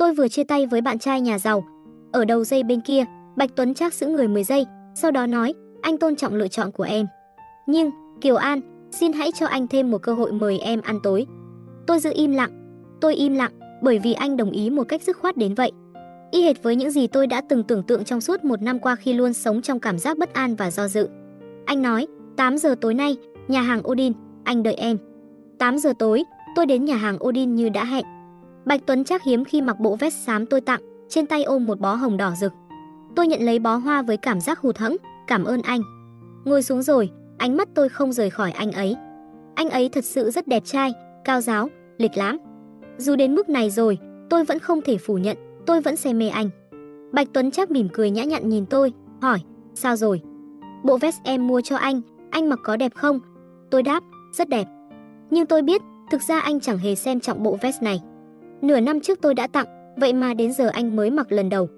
Tôi vừa chia tay với bạn trai nhà giàu. Ở đầu dây bên kia, Bạch Tuấn chắc giữ người 10 giây, sau đó nói, anh tôn trọng lựa chọn của em. Nhưng, Kiều An, xin hãy cho anh thêm một cơ hội mời em ăn tối. Tôi giữ im lặng. Tôi im lặng bởi vì anh đồng ý một cách dứt khoát đến vậy. Y hệt với những gì tôi đã từng tưởng tượng trong suốt một năm qua khi luôn sống trong cảm giác bất an và do dự. Anh nói, 8 giờ tối nay, nhà hàng Odin, anh đợi em. 8 giờ tối, tôi đến nhà hàng Odin như đã hẹn. Bạch Tuấn chắc hiếm khi mặc bộ vest xám tôi tặng, trên tay ôm một bó hồng đỏ rực. Tôi nhận lấy bó hoa với cảm giác hụt hẫng, cảm ơn anh. Ngồi xuống rồi, ánh mắt tôi không rời khỏi anh ấy. Anh ấy thật sự rất đẹp trai, cao giáo, lịch lãm. Dù đến mức này rồi, tôi vẫn không thể phủ nhận, tôi vẫn say mê anh. Bạch Tuấn chắc mỉm cười nhã nhặn nhìn tôi, hỏi, sao rồi? Bộ vest em mua cho anh, anh mặc có đẹp không? Tôi đáp, rất đẹp. Nhưng tôi biết, thực ra anh chẳng hề xem trọng bộ vest này. Nửa năm trước tôi đã tặng, vậy mà đến giờ anh mới mặc lần đầu.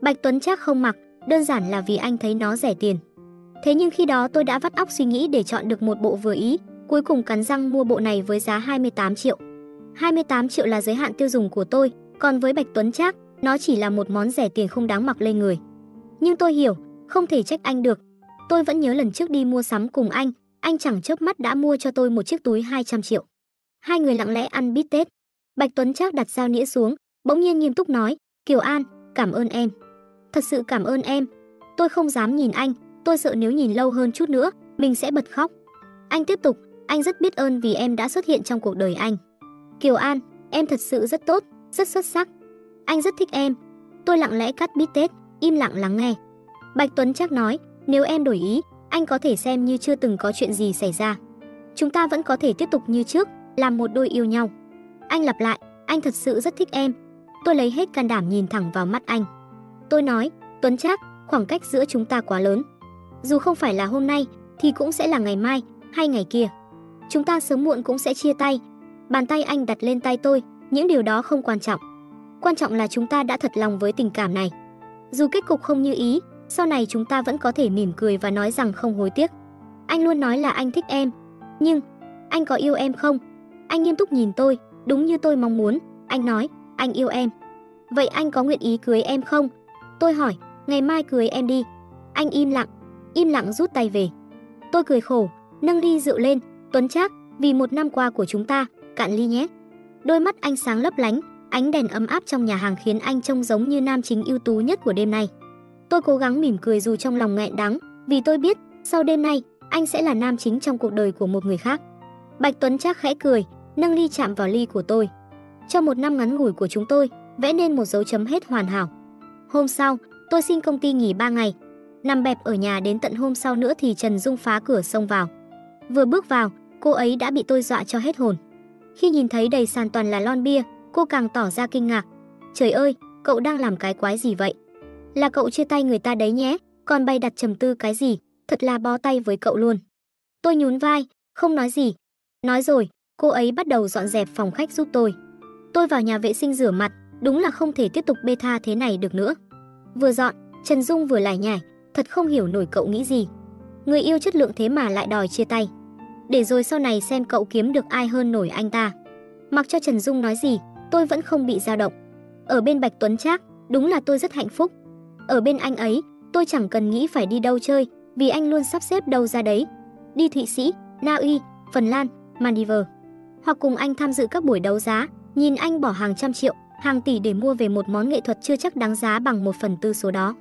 Bạch Tuấn chắc không mặc, đơn giản là vì anh thấy nó rẻ tiền. Thế nhưng khi đó tôi đã vắt óc suy nghĩ để chọn được một bộ vừa ý, cuối cùng cắn răng mua bộ này với giá 28 triệu. 28 triệu là giới hạn tiêu dùng của tôi, còn với Bạch Tuấn Trác, nó chỉ là một món rẻ tiền không đáng mặc lên người. Nhưng tôi hiểu, không thể trách anh được. Tôi vẫn nhớ lần trước đi mua sắm cùng anh, anh chẳng chớp mắt đã mua cho tôi một chiếc túi 200 triệu. Hai người lặng lẽ ăn bít tết. Bạch Tuấn Trác đặt dao nĩa xuống, bỗng nhiên nghiêm túc nói, "Kiều An, cảm ơn em. Thật sự cảm ơn em. Tôi không dám nhìn anh, tôi sợ nếu nhìn lâu hơn chút nữa, mình sẽ bật khóc." Anh tiếp tục, "Anh rất biết ơn vì em đã xuất hiện trong cuộc đời anh." Kiều An, em thật sự rất tốt, rất xuất sắc. Anh rất thích em. Tôi lặng lẽ cắt bít tết, im lặng lắng nghe. Bạch Tuấn Trác nói, nếu em đổi ý, anh có thể xem như chưa từng có chuyện gì xảy ra. Chúng ta vẫn có thể tiếp tục như trước, làm một đôi yêu nhau. Anh lặp lại, anh thật sự rất thích em. Tôi lấy hết can đảm nhìn thẳng vào mắt anh. Tôi nói, Tuấn Trác, khoảng cách giữa chúng ta quá lớn. Dù không phải là hôm nay, thì cũng sẽ là ngày mai, hay ngày kia. Chúng ta sớm muộn cũng sẽ chia tay, Bàn tay anh đặt lên tay tôi, những điều đó không quan trọng. Quan trọng là chúng ta đã thật lòng với tình cảm này. Dù kết cục không như ý, sau này chúng ta vẫn có thể mỉm cười và nói rằng không hối tiếc. Anh luôn nói là anh thích em, nhưng anh có yêu em không? Anh nghiêm túc nhìn tôi, đúng như tôi mong muốn, anh nói, anh yêu em. Vậy anh có nguyện ý cưới em không? Tôi hỏi, ngày mai cưới em đi. Anh im lặng, im lặng rút tay về. Tôi cười khổ, nâng ly rượu lên, Tuấn Trác, vì một năm qua của chúng ta, cạn ly nhé. Đôi mắt anh sáng lấp lánh, ánh đèn ấm áp trong nhà hàng khiến anh trông giống như nam chính ưu tú nhất của đêm nay. Tôi cố gắng mỉm cười dù trong lòng nghẹn đắng, vì tôi biết, sau đêm nay, anh sẽ là nam chính trong cuộc đời của một người khác. Bạch Tuấn chắc khẽ cười, nâng ly chạm vào ly của tôi. Trong một năm ngắn ngủi của chúng tôi, vẽ nên một dấu chấm hết hoàn hảo. Hôm sau, tôi xin công ty nghỉ 3 ngày. Nằm bẹp ở nhà đến tận hôm sau nữa thì Trần Dung phá cửa xông vào. Vừa bước vào, cô ấy đã bị tôi dọa cho hết hồn. Khi nhìn thấy đầy sàn toàn là lon bia, cô càng tỏ ra kinh ngạc. Trời ơi, cậu đang làm cái quái gì vậy? Là cậu chia tay người ta đấy nhé, còn bay đặt trầm tư cái gì, thật là bó tay với cậu luôn. Tôi nhún vai, không nói gì. Nói rồi, cô ấy bắt đầu dọn dẹp phòng khách giúp tôi. Tôi vào nhà vệ sinh rửa mặt, đúng là không thể tiếp tục bê tha thế này được nữa. Vừa dọn, Trần Dung vừa lải nhải, thật không hiểu nổi cậu nghĩ gì. Người yêu chất lượng thế mà lại đòi chia tay để rồi sau này xem cậu kiếm được ai hơn nổi anh ta. Mặc cho Trần Dung nói gì, tôi vẫn không bị dao động. Ở bên Bạch Tuấn Trác, đúng là tôi rất hạnh phúc. Ở bên anh ấy, tôi chẳng cần nghĩ phải đi đâu chơi, vì anh luôn sắp xếp đâu ra đấy. Đi Thụy Sĩ, Na Uy, Phần Lan, Maldives. Hoặc cùng anh tham dự các buổi đấu giá, nhìn anh bỏ hàng trăm triệu, hàng tỷ để mua về một món nghệ thuật chưa chắc đáng giá bằng một phần tư số đó.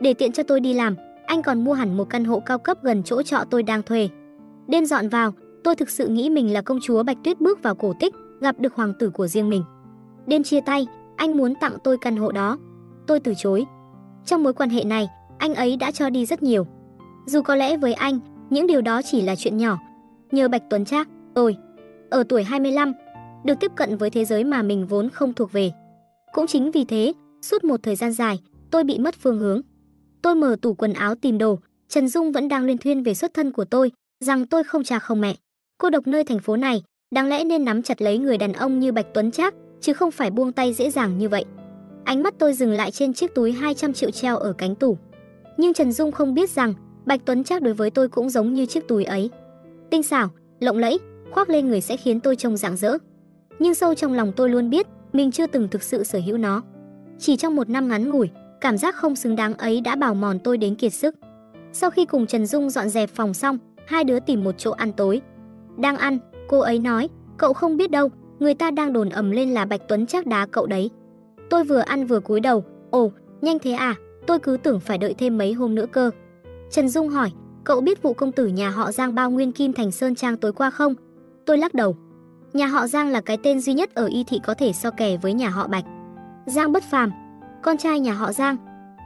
Để tiện cho tôi đi làm, anh còn mua hẳn một căn hộ cao cấp gần chỗ trọ tôi đang thuê. Đêm dọn vào, tôi thực sự nghĩ mình là công chúa Bạch Tuyết bước vào cổ tích, gặp được hoàng tử của riêng mình. Đêm chia tay, anh muốn tặng tôi căn hộ đó. Tôi từ chối. Trong mối quan hệ này, anh ấy đã cho đi rất nhiều. Dù có lẽ với anh, những điều đó chỉ là chuyện nhỏ. Nhờ Bạch Tuấn Trác, tôi ở tuổi 25 được tiếp cận với thế giới mà mình vốn không thuộc về. Cũng chính vì thế, suốt một thời gian dài, tôi bị mất phương hướng. Tôi mở tủ quần áo tìm đồ, Trần Dung vẫn đang liên thuyên về xuất thân của tôi, rằng tôi không cha không mẹ. Cô độc nơi thành phố này, đáng lẽ nên nắm chặt lấy người đàn ông như Bạch Tuấn Trác, chứ không phải buông tay dễ dàng như vậy. Ánh mắt tôi dừng lại trên chiếc túi 200 triệu treo ở cánh tủ. Nhưng Trần Dung không biết rằng, Bạch Tuấn Trác đối với tôi cũng giống như chiếc túi ấy. Tinh xảo, lộng lẫy, khoác lên người sẽ khiến tôi trông rạng rỡ. Nhưng sâu trong lòng tôi luôn biết, mình chưa từng thực sự sở hữu nó. Chỉ trong một năm ngắn ngủi, cảm giác không xứng đáng ấy đã bào mòn tôi đến kiệt sức. Sau khi cùng Trần Dung dọn dẹp phòng xong, hai đứa tìm một chỗ ăn tối. Đang ăn, cô ấy nói, cậu không biết đâu, người ta đang đồn ầm lên là Bạch Tuấn chắc đá cậu đấy. Tôi vừa ăn vừa cúi đầu, ồ, nhanh thế à, tôi cứ tưởng phải đợi thêm mấy hôm nữa cơ. Trần Dung hỏi, cậu biết vụ công tử nhà họ Giang bao nguyên kim thành Sơn Trang tối qua không? Tôi lắc đầu. Nhà họ Giang là cái tên duy nhất ở y thị có thể so kè với nhà họ Bạch. Giang bất phàm, con trai nhà họ Giang,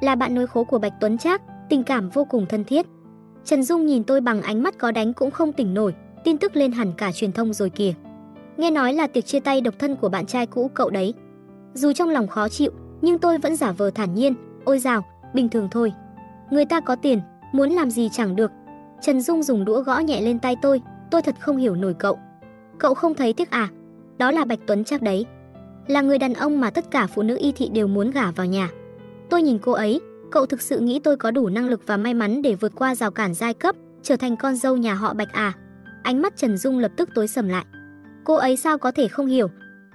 là bạn nối khố của Bạch Tuấn Trác, tình cảm vô cùng thân thiết. Trần Dung nhìn tôi bằng ánh mắt có đánh cũng không tỉnh nổi, tin tức lên hẳn cả truyền thông rồi kìa. Nghe nói là tiệc chia tay độc thân của bạn trai cũ cậu đấy. Dù trong lòng khó chịu, nhưng tôi vẫn giả vờ thản nhiên, ôi dào, bình thường thôi. Người ta có tiền, muốn làm gì chẳng được. Trần Dung dùng đũa gõ nhẹ lên tay tôi, tôi thật không hiểu nổi cậu. Cậu không thấy tiếc à? Đó là Bạch Tuấn chắc đấy. Là người đàn ông mà tất cả phụ nữ y thị đều muốn gả vào nhà. Tôi nhìn cô ấy, cậu thực sự nghĩ tôi có đủ năng lực và may mắn để vượt qua rào cản giai cấp, trở thành con dâu nhà họ Bạch à? Ánh mắt Trần Dung lập tức tối sầm lại. Cô ấy sao có thể không hiểu?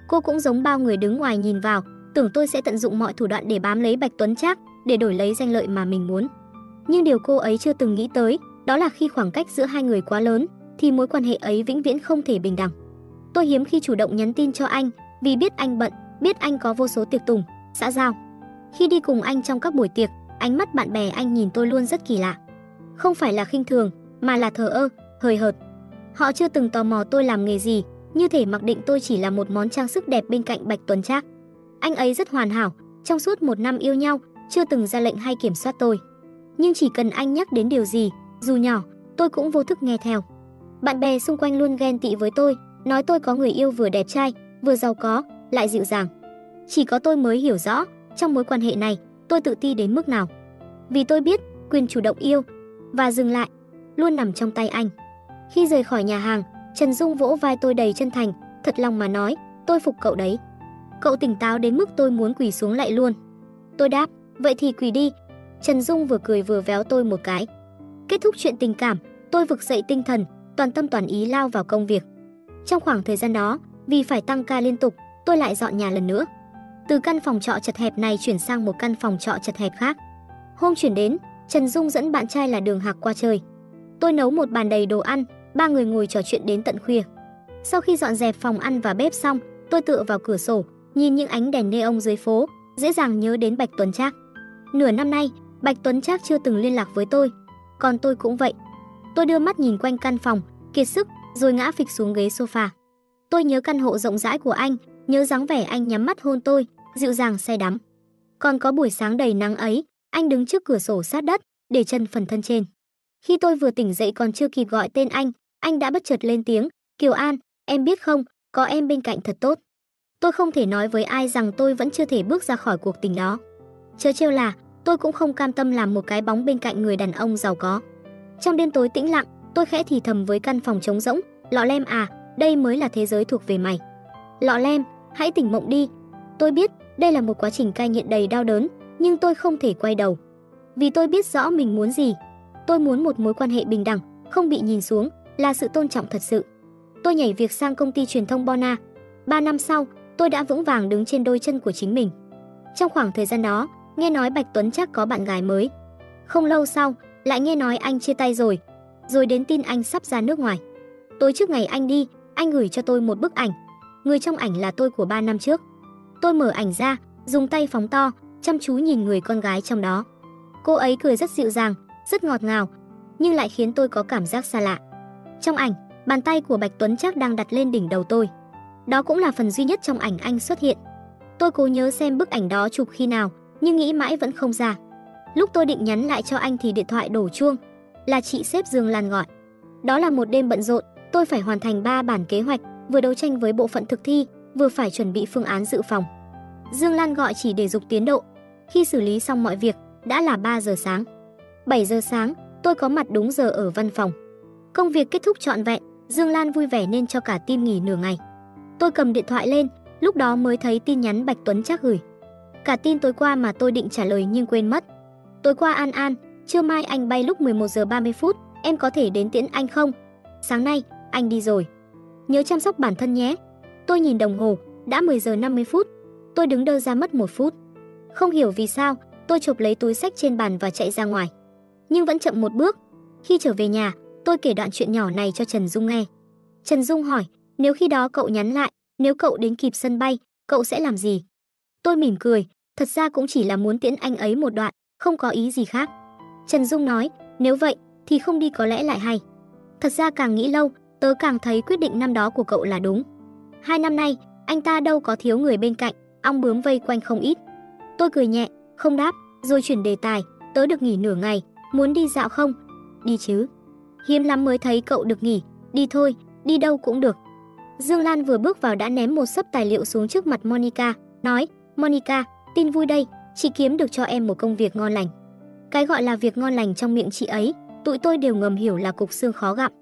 Cô cũng giống bao người đứng ngoài nhìn vào, tưởng tôi sẽ tận dụng mọi thủ đoạn để bám lấy Bạch Tuấn Trác, để đổi lấy danh lợi mà mình muốn. Nhưng điều cô ấy chưa từng nghĩ tới, đó là khi khoảng cách giữa hai người quá lớn, thì mối quan hệ ấy vĩnh viễn không thể bình đẳng. Tôi hiếm khi chủ động nhắn tin cho anh, vì biết anh bận, biết anh có vô số tiệc tùng, xã giao. Khi đi cùng anh trong các buổi tiệc, ánh mắt bạn bè anh nhìn tôi luôn rất kỳ lạ. Không phải là khinh thường, mà là thờ ơ, hời hợt. Họ chưa từng tò mò tôi làm nghề gì, như thể mặc định tôi chỉ là một món trang sức đẹp bên cạnh Bạch Tuấn Trác. Anh ấy rất hoàn hảo, trong suốt một năm yêu nhau, chưa từng ra lệnh hay kiểm soát tôi. Nhưng chỉ cần anh nhắc đến điều gì, dù nhỏ, tôi cũng vô thức nghe theo. Bạn bè xung quanh luôn ghen tị với tôi, nói tôi có người yêu vừa đẹp trai, vừa giàu có, lại dịu dàng. Chỉ có tôi mới hiểu rõ, trong mối quan hệ này, tôi tự ti đến mức nào. Vì tôi biết, quyền chủ động yêu và dừng lại luôn nằm trong tay anh. Khi rời khỏi nhà hàng, Trần Dung vỗ vai tôi đầy chân thành, thật lòng mà nói, tôi phục cậu đấy. Cậu tỉnh táo đến mức tôi muốn quỳ xuống lại luôn. Tôi đáp, vậy thì quỳ đi. Trần Dung vừa cười vừa véo tôi một cái. Kết thúc chuyện tình cảm, tôi vực dậy tinh thần, toàn tâm toàn ý lao vào công việc. Trong khoảng thời gian đó, vì phải tăng ca liên tục, tôi lại dọn nhà lần nữa. Từ căn phòng trọ chật hẹp này chuyển sang một căn phòng trọ chật hẹp khác. Hôm chuyển đến, Trần Dung dẫn bạn trai là Đường Hạc qua chơi. Tôi nấu một bàn đầy đồ ăn, ba người ngồi trò chuyện đến tận khuya. Sau khi dọn dẹp phòng ăn và bếp xong, tôi tựa vào cửa sổ, nhìn những ánh đèn neon dưới phố, dễ dàng nhớ đến Bạch Tuấn Trác. Nửa năm nay, Bạch Tuấn Trác chưa từng liên lạc với tôi, còn tôi cũng vậy. Tôi đưa mắt nhìn quanh căn phòng, kiệt sức, rồi ngã phịch xuống ghế sofa. Tôi nhớ căn hộ rộng rãi của anh, nhớ dáng vẻ anh nhắm mắt hôn tôi, dịu dàng say đắm. Còn có buổi sáng đầy nắng ấy, anh đứng trước cửa sổ sát đất, để chân phần thân trên. Khi tôi vừa tỉnh dậy còn chưa kịp gọi tên anh, anh đã bất chợt lên tiếng, "Kiều An, em biết không, có em bên cạnh thật tốt." Tôi không thể nói với ai rằng tôi vẫn chưa thể bước ra khỏi cuộc tình đó. Chớ trêu là, tôi cũng không cam tâm làm một cái bóng bên cạnh người đàn ông giàu có. Trong đêm tối tĩnh lặng, tôi khẽ thì thầm với căn phòng trống rỗng, "Lọ Lem à, đây mới là thế giới thuộc về mày." "Lọ Lem, hãy tỉnh mộng đi." Tôi biết, đây là một quá trình cai nghiện đầy đau đớn, nhưng tôi không thể quay đầu. Vì tôi biết rõ mình muốn gì. Tôi muốn một mối quan hệ bình đẳng, không bị nhìn xuống, là sự tôn trọng thật sự. Tôi nhảy việc sang công ty truyền thông Bona. 3 năm sau, tôi đã vững vàng đứng trên đôi chân của chính mình. Trong khoảng thời gian đó, nghe nói Bạch Tuấn chắc có bạn gái mới. Không lâu sau, lại nghe nói anh chia tay rồi, rồi đến tin anh sắp ra nước ngoài. Tối trước ngày anh đi, anh gửi cho tôi một bức ảnh. Người trong ảnh là tôi của 3 năm trước. Tôi mở ảnh ra, dùng tay phóng to, chăm chú nhìn người con gái trong đó. Cô ấy cười rất dịu dàng, rất ngọt ngào, nhưng lại khiến tôi có cảm giác xa lạ. Trong ảnh, bàn tay của Bạch Tuấn chắc đang đặt lên đỉnh đầu tôi. Đó cũng là phần duy nhất trong ảnh anh xuất hiện. Tôi cố nhớ xem bức ảnh đó chụp khi nào, nhưng nghĩ mãi vẫn không ra. Lúc tôi định nhắn lại cho anh thì điện thoại đổ chuông, là chị xếp Dương Lan gọi. Đó là một đêm bận rộn, tôi phải hoàn thành 3 bản kế hoạch, vừa đấu tranh với bộ phận thực thi, vừa phải chuẩn bị phương án dự phòng. Dương Lan gọi chỉ để dục tiến độ. Khi xử lý xong mọi việc, đã là 3 giờ sáng. 7 giờ sáng, tôi có mặt đúng giờ ở văn phòng. Công việc kết thúc trọn vẹn, Dương Lan vui vẻ nên cho cả team nghỉ nửa ngày. Tôi cầm điện thoại lên, lúc đó mới thấy tin nhắn Bạch Tuấn chắc gửi. Cả tin tối qua mà tôi định trả lời nhưng quên mất. Tối qua An An, trưa mai anh bay lúc 11 giờ 30 phút, em có thể đến tiễn anh không? Sáng nay, anh đi rồi. Nhớ chăm sóc bản thân nhé. Tôi nhìn đồng hồ, đã 10 giờ 50 phút, tôi đứng đơ ra mất một phút. Không hiểu vì sao, tôi chụp lấy túi sách trên bàn và chạy ra ngoài. Nhưng vẫn chậm một bước. Khi trở về nhà, tôi kể đoạn chuyện nhỏ này cho Trần Dung nghe. Trần Dung hỏi, nếu khi đó cậu nhắn lại, nếu cậu đến kịp sân bay, cậu sẽ làm gì? Tôi mỉm cười, thật ra cũng chỉ là muốn tiễn anh ấy một đoạn, không có ý gì khác. Trần Dung nói, nếu vậy thì không đi có lẽ lại hay. Thật ra càng nghĩ lâu, tớ càng thấy quyết định năm đó của cậu là đúng. Hai năm nay, anh ta đâu có thiếu người bên cạnh, ong bướm vây quanh không ít. Tôi cười nhẹ, không đáp, rồi chuyển đề tài, tớ được nghỉ nửa ngày, muốn đi dạo không? Đi chứ. Hiếm lắm mới thấy cậu được nghỉ, đi thôi, đi đâu cũng được. Dương Lan vừa bước vào đã ném một sấp tài liệu xuống trước mặt Monica, nói, Monica, tin vui đây, chị kiếm được cho em một công việc ngon lành. Cái gọi là việc ngon lành trong miệng chị ấy, tụi tôi đều ngầm hiểu là cục xương khó gặm.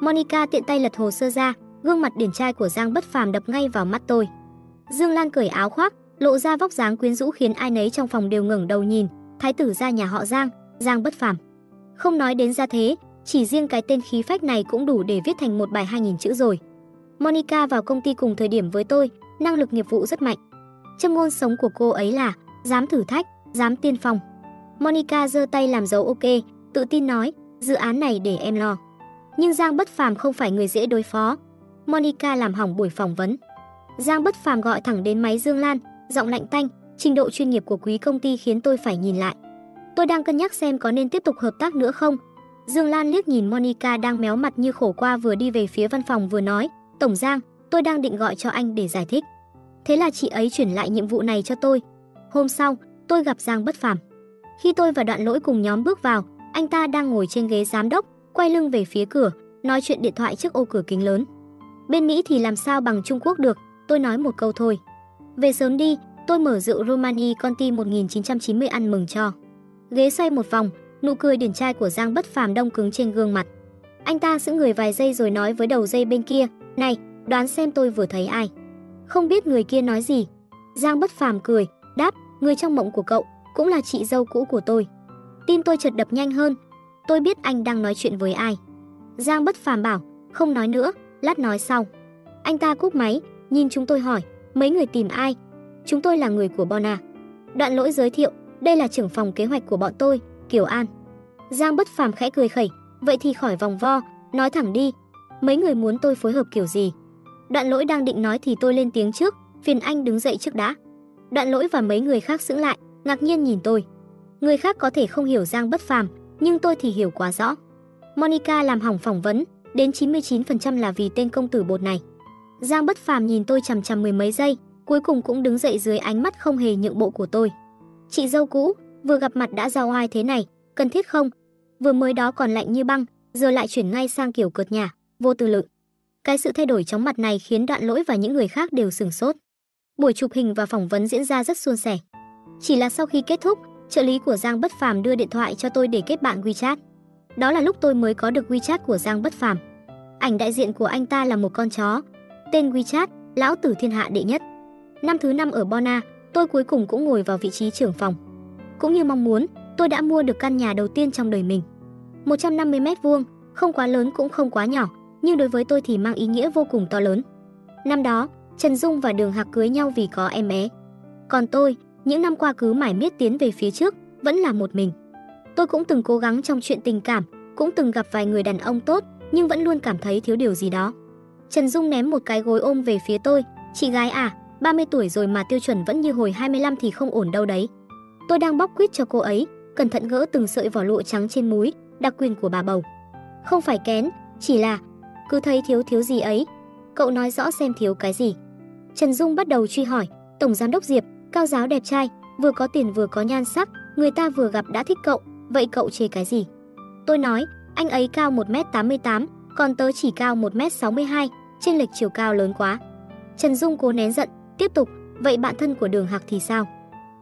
Monica tiện tay lật hồ sơ ra, gương mặt điển trai của Giang Bất Phàm đập ngay vào mắt tôi. Dương Lan cởi áo khoác, lộ ra vóc dáng quyến rũ khiến ai nấy trong phòng đều ngẩng đầu nhìn, thái tử gia nhà họ Giang, Giang Bất Phàm. Không nói đến gia thế, chỉ riêng cái tên khí phách này cũng đủ để viết thành một bài 2000 chữ rồi. Monica vào công ty cùng thời điểm với tôi, năng lực nghiệp vụ rất mạnh. Châm ngôn sống của cô ấy là dám thử thách, dám tiên phong. Monica giơ tay làm dấu ok, tự tin nói, dự án này để em lo. Nhưng Giang Bất Phàm không phải người dễ đối phó. Monica làm hỏng buổi phỏng vấn. Giang Bất Phàm gọi thẳng đến máy Dương Lan, giọng lạnh tanh, trình độ chuyên nghiệp của quý công ty khiến tôi phải nhìn lại. Tôi đang cân nhắc xem có nên tiếp tục hợp tác nữa không. Dương Lan liếc nhìn Monica đang méo mặt như khổ qua vừa đi về phía văn phòng vừa nói, "Tổng Giang, tôi đang định gọi cho anh để giải thích." Thế là chị ấy chuyển lại nhiệm vụ này cho tôi. Hôm sau, tôi gặp Giang Bất Phàm. Khi tôi và Đoạn Lỗi cùng nhóm bước vào, anh ta đang ngồi trên ghế giám đốc, quay lưng về phía cửa, nói chuyện điện thoại trước ô cửa kính lớn. Bên Mỹ thì làm sao bằng Trung Quốc được, tôi nói một câu thôi. Về sớm đi, tôi mở rượu Romani Conti 1990 ăn mừng cho. Ghế xoay một vòng, nụ cười điển trai của Giang Bất Phàm đông cứng trên gương mặt. Anh ta giữ người vài giây rồi nói với đầu dây bên kia, "Này, đoán xem tôi vừa thấy ai?" Không biết người kia nói gì. Giang Bất Phàm cười, "Người trong mộng của cậu, cũng là chị dâu cũ của tôi." Tim tôi chợt đập nhanh hơn. Tôi biết anh đang nói chuyện với ai. Giang Bất Phàm bảo, "Không nói nữa, lát nói sau." Anh ta cúp máy, nhìn chúng tôi hỏi, "Mấy người tìm ai?" Chúng tôi là người của Bona. À? Đoạn lỗi giới thiệu, đây là trưởng phòng kế hoạch của bọn tôi, Kiều An. Giang bất phàm khẽ cười khẩy, vậy thì khỏi vòng vo, nói thẳng đi. Mấy người muốn tôi phối hợp kiểu gì? Đoạn lỗi đang định nói thì tôi lên tiếng trước, phiền anh đứng dậy trước đã. Đoạn lỗi và mấy người khác sững lại, ngạc nhiên nhìn tôi. Người khác có thể không hiểu Giang bất phàm, nhưng tôi thì hiểu quá rõ. Monica làm hỏng phỏng vấn, đến 99% là vì tên công tử bột này. Giang bất phàm nhìn tôi chằm chằm mười mấy giây, cuối cùng cũng đứng dậy dưới ánh mắt không hề nhượng bộ của tôi. Chị dâu cũ, vừa gặp mặt đã giao oai thế này, cần thiết không? Vừa mới đó còn lạnh như băng, giờ lại chuyển ngay sang kiểu cợt nhả, vô tư lự. Cái sự thay đổi chóng mặt này khiến Đoạn Lỗi và những người khác đều sửng sốt. Buổi chụp hình và phỏng vấn diễn ra rất suôn sẻ. Chỉ là sau khi kết thúc, trợ lý của Giang Bất Phàm đưa điện thoại cho tôi để kết bạn WeChat. Đó là lúc tôi mới có được WeChat của Giang Bất Phàm. Ảnh đại diện của anh ta là một con chó. Tên WeChat, lão tử thiên hạ đệ nhất. Năm thứ năm ở Bona, tôi cuối cùng cũng ngồi vào vị trí trưởng phòng. Cũng như mong muốn, tôi đã mua được căn nhà đầu tiên trong đời mình. 150 mét vuông, không quá lớn cũng không quá nhỏ, nhưng đối với tôi thì mang ý nghĩa vô cùng to lớn. Năm đó, Trần Dung và Đường Hạc cưới nhau vì có em bé. Còn tôi, những năm qua cứ mải miết tiến về phía trước, vẫn là một mình. Tôi cũng từng cố gắng trong chuyện tình cảm, cũng từng gặp vài người đàn ông tốt, nhưng vẫn luôn cảm thấy thiếu điều gì đó. Trần Dung ném một cái gối ôm về phía tôi, "Chị gái à, 30 tuổi rồi mà tiêu chuẩn vẫn như hồi 25 thì không ổn đâu đấy." Tôi đang bóc quýt cho cô ấy, cẩn thận gỡ từng sợi vỏ lụa trắng trên múi, đặc quyền của bà bầu. Không phải kén, chỉ là cứ thấy thiếu thiếu gì ấy. Cậu nói rõ xem thiếu cái gì. Trần Dung bắt đầu truy hỏi, tổng giám đốc Diệp, cao giáo đẹp trai, vừa có tiền vừa có nhan sắc, người ta vừa gặp đã thích cậu, vậy cậu chê cái gì? Tôi nói, anh ấy cao 1m88, còn tớ chỉ cao 1m62, trên lệch chiều cao lớn quá. Trần Dung cố nén giận, tiếp tục, vậy bạn thân của Đường Hạc thì sao?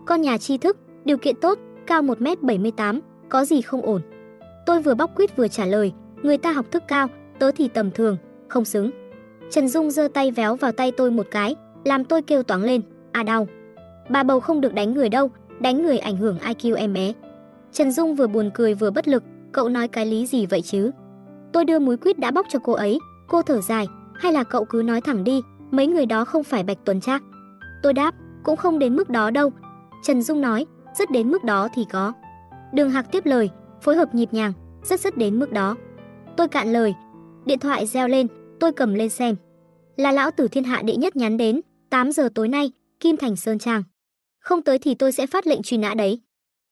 Con nhà tri thức, điều kiện tốt, cao 1m78, có gì không ổn. Tôi vừa bóc quýt vừa trả lời, người ta học thức cao, tớ thì tầm thường, không xứng. Trần Dung giơ tay véo vào tay tôi một cái, làm tôi kêu toáng lên, à đau. Bà bầu không được đánh người đâu, đánh người ảnh hưởng IQ em bé. Trần Dung vừa buồn cười vừa bất lực, cậu nói cái lý gì vậy chứ? Tôi đưa múi quýt đã bóc cho cô ấy, cô thở dài, hay là cậu cứ nói thẳng đi, mấy người đó không phải Bạch Tuấn Trác. Tôi đáp, cũng không đến mức đó đâu. Trần Dung nói, rất đến mức đó thì có. Đường Hạc tiếp lời, phối hợp nhịp nhàng, rất rất đến mức đó. Tôi cạn lời, điện thoại reo lên, tôi cầm lên xem. Là lão tử thiên hạ đệ nhất nhắn đến, 8 giờ tối nay, Kim Thành Sơn Trang. Không tới thì tôi sẽ phát lệnh truy nã đấy.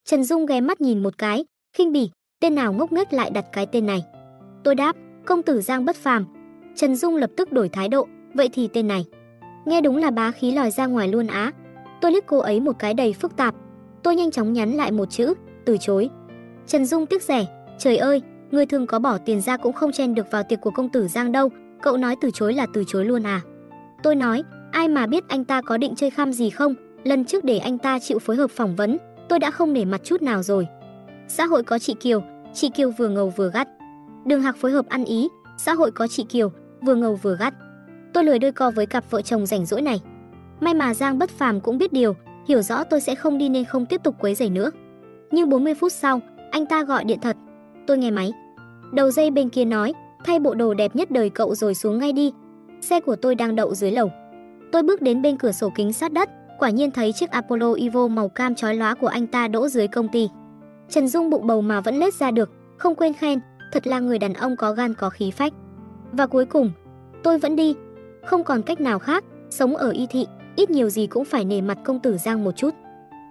Trần Dung ghé mắt nhìn một cái, khinh bỉ, tên nào ngốc nghếch lại đặt cái tên này. Tôi đáp, công tử Giang bất phàm. Trần Dung lập tức đổi thái độ, vậy thì tên này. Nghe đúng là bá khí lòi ra ngoài luôn á. Tôi liếc cô ấy một cái đầy phức tạp. Tôi nhanh chóng nhắn lại một chữ, từ chối. Trần Dung tiếc rẻ, trời ơi, người thường có bỏ tiền ra cũng không chen được vào tiệc của công tử Giang đâu, cậu nói từ chối là từ chối luôn à? Tôi nói, ai mà biết anh ta có định chơi khăm gì không, lần trước để anh ta chịu phối hợp phỏng vấn, tôi đã không để mặt chút nào rồi. Xã hội có chị Kiều, chị Kiều vừa ngầu vừa gắt. Đường Hạc phối hợp ăn ý, xã hội có chị Kiều, vừa ngầu vừa gắt. Tôi lười đôi co với cặp vợ chồng rảnh rỗi này. May mà Giang Bất Phàm cũng biết điều, hiểu rõ tôi sẽ không đi nên không tiếp tục quấy rầy nữa. Nhưng 40 phút sau, anh ta gọi điện thật. Tôi nghe máy. Đầu dây bên kia nói, thay bộ đồ đẹp nhất đời cậu rồi xuống ngay đi. Xe của tôi đang đậu dưới lầu. Tôi bước đến bên cửa sổ kính sát đất, quả nhiên thấy chiếc Apollo Evo màu cam chói lóa của anh ta đỗ dưới công ty. Trần Dung bụng bầu mà vẫn lết ra được, không quên khen, thật là người đàn ông có gan có khí phách. Và cuối cùng, tôi vẫn đi, không còn cách nào khác, sống ở y thị, ít nhiều gì cũng phải nể mặt công tử Giang một chút.